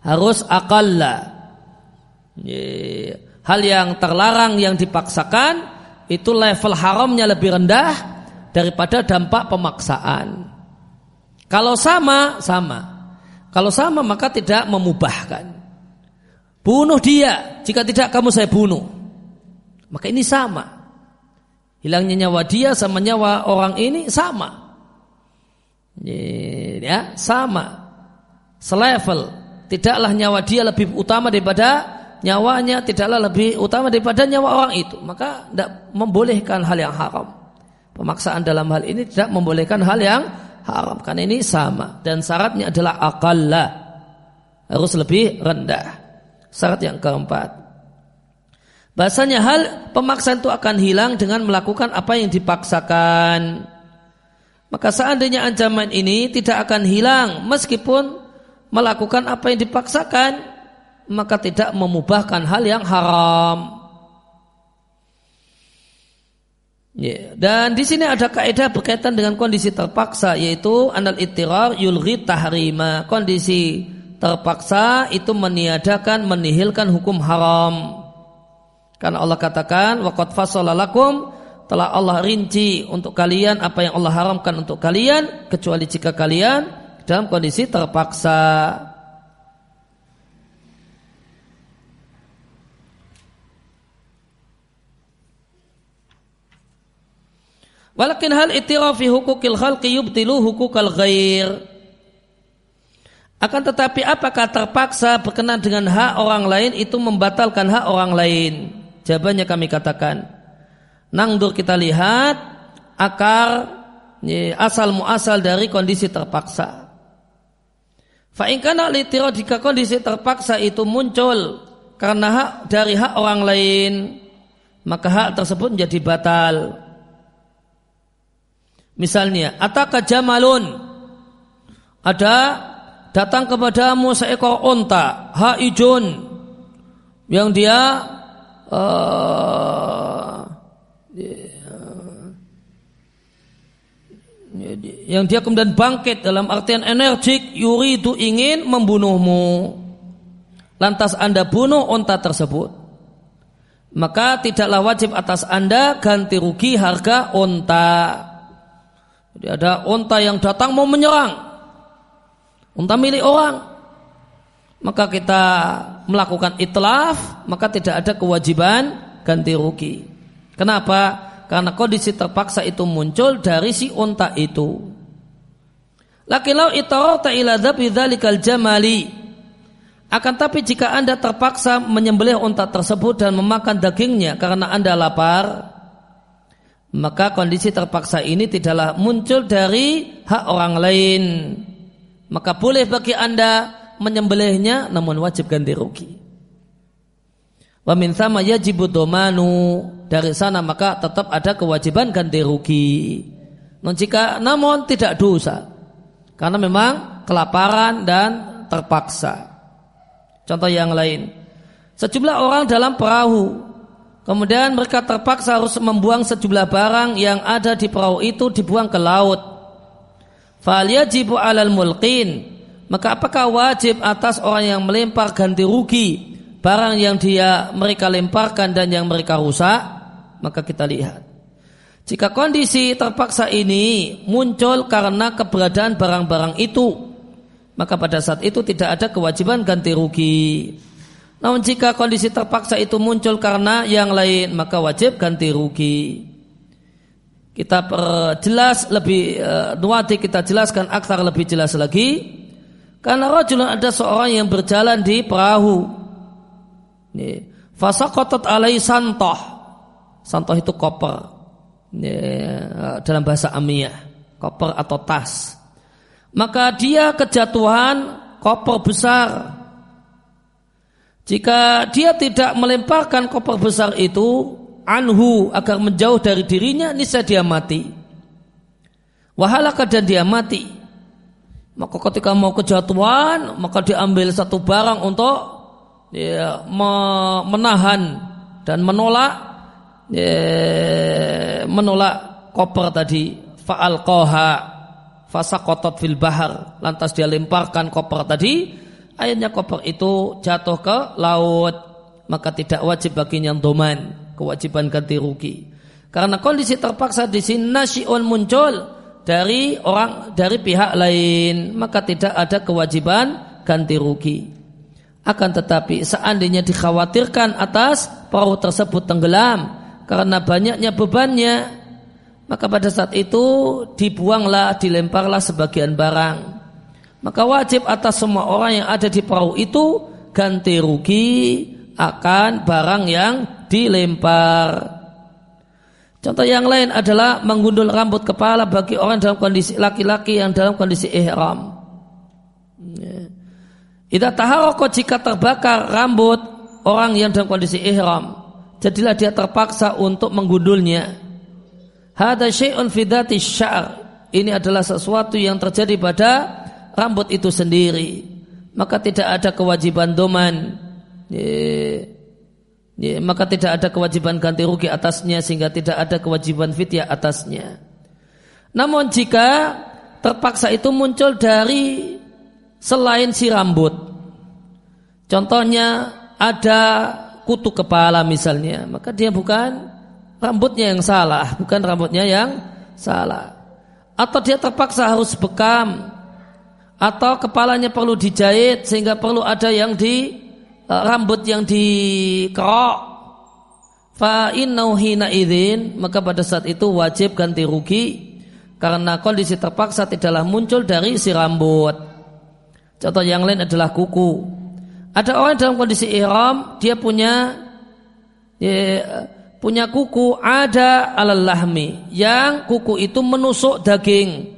Harus akalla. Hal yang terlarang yang dipaksakan itu level haramnya lebih rendah daripada dampak pemaksaan. Kalau sama, sama. Kalau sama maka tidak memubahkan. Bunuh dia, jika tidak kamu saya bunuh. Maka ini sama. Hilangnya nyawa dia sama nyawa orang ini sama. Ya, sama. Selevel. Tidaklah nyawa dia lebih utama daripada nyawanya tidaklah lebih utama daripada nyawa orang itu. Maka tidak membolehkan hal yang haram. Pemaksaan dalam hal ini tidak membolehkan hal yang haram. Karena ini sama. Dan syaratnya adalah akalla harus lebih rendah. Syarat yang keempat. Bahasanya hal pemaksaan itu akan hilang dengan melakukan apa yang dipaksakan. Maka seandainya ancaman ini tidak akan hilang meskipun melakukan apa yang dipaksakan, maka tidak memubahkan hal yang haram. Ya. Dan di sini ada kaidah berkaitan dengan kondisi terpaksa yaitu anal ittirar yulghi tahrima. Kondisi terpaksa itu meniadakan menihilkan hukum haram. Karena Allah katakan waqad fasalalakum telah Allah rinci untuk kalian apa yang Allah haramkan untuk kalian kecuali jika kalian dalam kondisi terpaksa. Walakin hal itirafi hukukil khalqi yubtilu hukukal ghair. Akan tetapi apakah terpaksa berkenan dengan hak orang lain itu membatalkan hak orang lain? Jawabannya kami katakan. Nangdur kita lihat akar asal muasal dari kondisi terpaksa. Fa'inkana litiro jika kondisi terpaksa itu muncul karena hak dari hak orang lain, maka hak tersebut menjadi batal. Misalnya, ataka jamalun. Ada datang kepadamu seekor onta, haijun, yang dia uh, yang dia kemudian bangkit dalam artian energik yuri itu ingin membunuhmu lantas anda bunuh onta tersebut maka tidaklah wajib atas Anda ganti rugi harga onta. Jadi ada onta yang datang mau menyerang. Onta milik orang. Maka kita melakukan itlaf, maka tidak ada kewajiban ganti rugi. Kenapa? Karena kondisi terpaksa itu muncul dari si onta itu. Lakilau itarota ila dhabi jamali akan tapi jika Anda terpaksa menyembelih unta tersebut dan memakan dagingnya karena Anda lapar, maka kondisi terpaksa ini tidaklah muncul dari hak orang lain. Maka boleh bagi Anda menyembelihnya namun wajib ganti rugi. Wa min sama yajibu domanu dari sana maka tetap ada kewajiban ganti rugi. Non jika namun tidak dosa karena memang kelaparan dan terpaksa. Contoh yang lain. Sejumlah orang dalam perahu. Kemudian mereka terpaksa harus membuang sejumlah barang yang ada di perahu itu dibuang ke laut. Falyajibu alal mulqin. Maka apakah wajib atas orang yang melempar ganti rugi barang yang dia mereka lemparkan dan yang mereka rusak? Maka kita lihat. Jika kondisi terpaksa ini muncul karena keberadaan barang-barang itu maka pada saat itu tidak ada kewajiban ganti rugi. Namun jika kondisi terpaksa itu muncul karena yang lain, maka wajib ganti rugi. Kita perjelas lebih uh, nuwati kita jelaskan aktar lebih jelas lagi. Karena rajulun ada seorang yang berjalan di perahu. Fasakotot alai santoh. Santoh itu koper. Ini, dalam bahasa Amiyah. Koper atau tas maka dia kejatuhan koper besar. Jika dia tidak melemparkan koper besar itu anhu agar menjauh dari dirinya, niscaya dia mati. Wahalaka dan dia mati. Maka ketika mau kejatuhan, maka diambil satu barang untuk ya, menahan dan menolak ya, menolak koper tadi. Faal koha fasa kotot fil bahar. Lantas dia lemparkan koper tadi. Akhirnya koper itu jatuh ke laut. Maka tidak wajib baginya doman kewajiban ganti rugi. Karena kondisi terpaksa di sini nasyun muncul dari orang dari pihak lain. Maka tidak ada kewajiban ganti rugi. Akan tetapi seandainya dikhawatirkan atas perahu tersebut tenggelam karena banyaknya bebannya maka pada saat itu dibuanglah, dilemparlah sebagian barang. Maka wajib atas semua orang yang ada di perahu itu ganti rugi akan barang yang dilempar. Contoh yang lain adalah menggundul rambut kepala bagi orang dalam kondisi laki-laki yang dalam kondisi ihram. Ida taharoko jika terbakar rambut orang yang dalam kondisi ihram, jadilah dia terpaksa untuk menggundulnya. Hada syai'un fidati syar. Ini adalah sesuatu yang terjadi pada rambut itu sendiri. Maka tidak ada kewajiban doman. Ye, ye, maka tidak ada kewajiban ganti rugi atasnya sehingga tidak ada kewajiban fidyah atasnya. Namun jika terpaksa itu muncul dari selain si rambut. Contohnya ada kutu kepala misalnya, maka dia bukan rambutnya yang salah, bukan rambutnya yang salah. Atau dia terpaksa harus bekam, atau kepalanya perlu dijahit sehingga perlu ada yang di uh, rambut yang dikerok. Fa hina idin maka pada saat itu wajib ganti rugi karena kondisi terpaksa tidaklah muncul dari si rambut. Contoh yang lain adalah kuku. Ada orang dalam kondisi ihram dia punya ya, punya kuku ada alal yang kuku itu menusuk daging.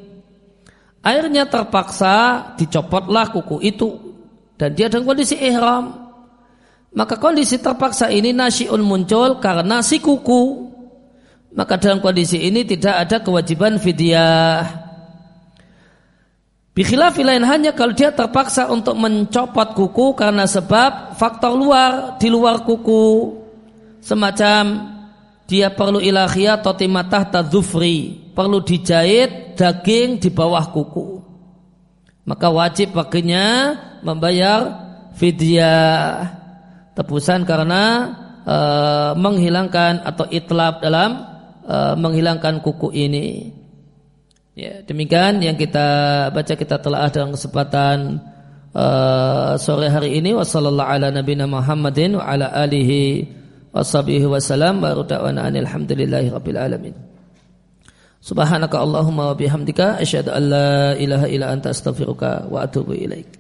Akhirnya terpaksa dicopotlah kuku itu dan dia dalam kondisi ihram. Maka kondisi terpaksa ini nasiun muncul karena si kuku. Maka dalam kondisi ini tidak ada kewajiban fidyah. Bikhilafi lain hanya kalau dia terpaksa untuk mencopot kuku karena sebab faktor luar di luar kuku. Semacam dia perlu ilahiyah totimatah tadzufri perlu dijahit daging di bawah kuku. Maka wajib baginya membayar fidyah. Tebusan karena uh, menghilangkan atau itlab dalam uh, menghilangkan kuku ini. Ya, demikian yang kita baca kita telah ada kesempatan uh, sore hari ini wasallallahu ala nabiyina Muhammadin wa ala alihi washabihi wasallam wa da'wana alhamdulillahi rabbil alamin. Subhanaka Allahumma wa bihamdika asyhadu an la ilaha illa anta astaghfiruka wa atubu ilaik.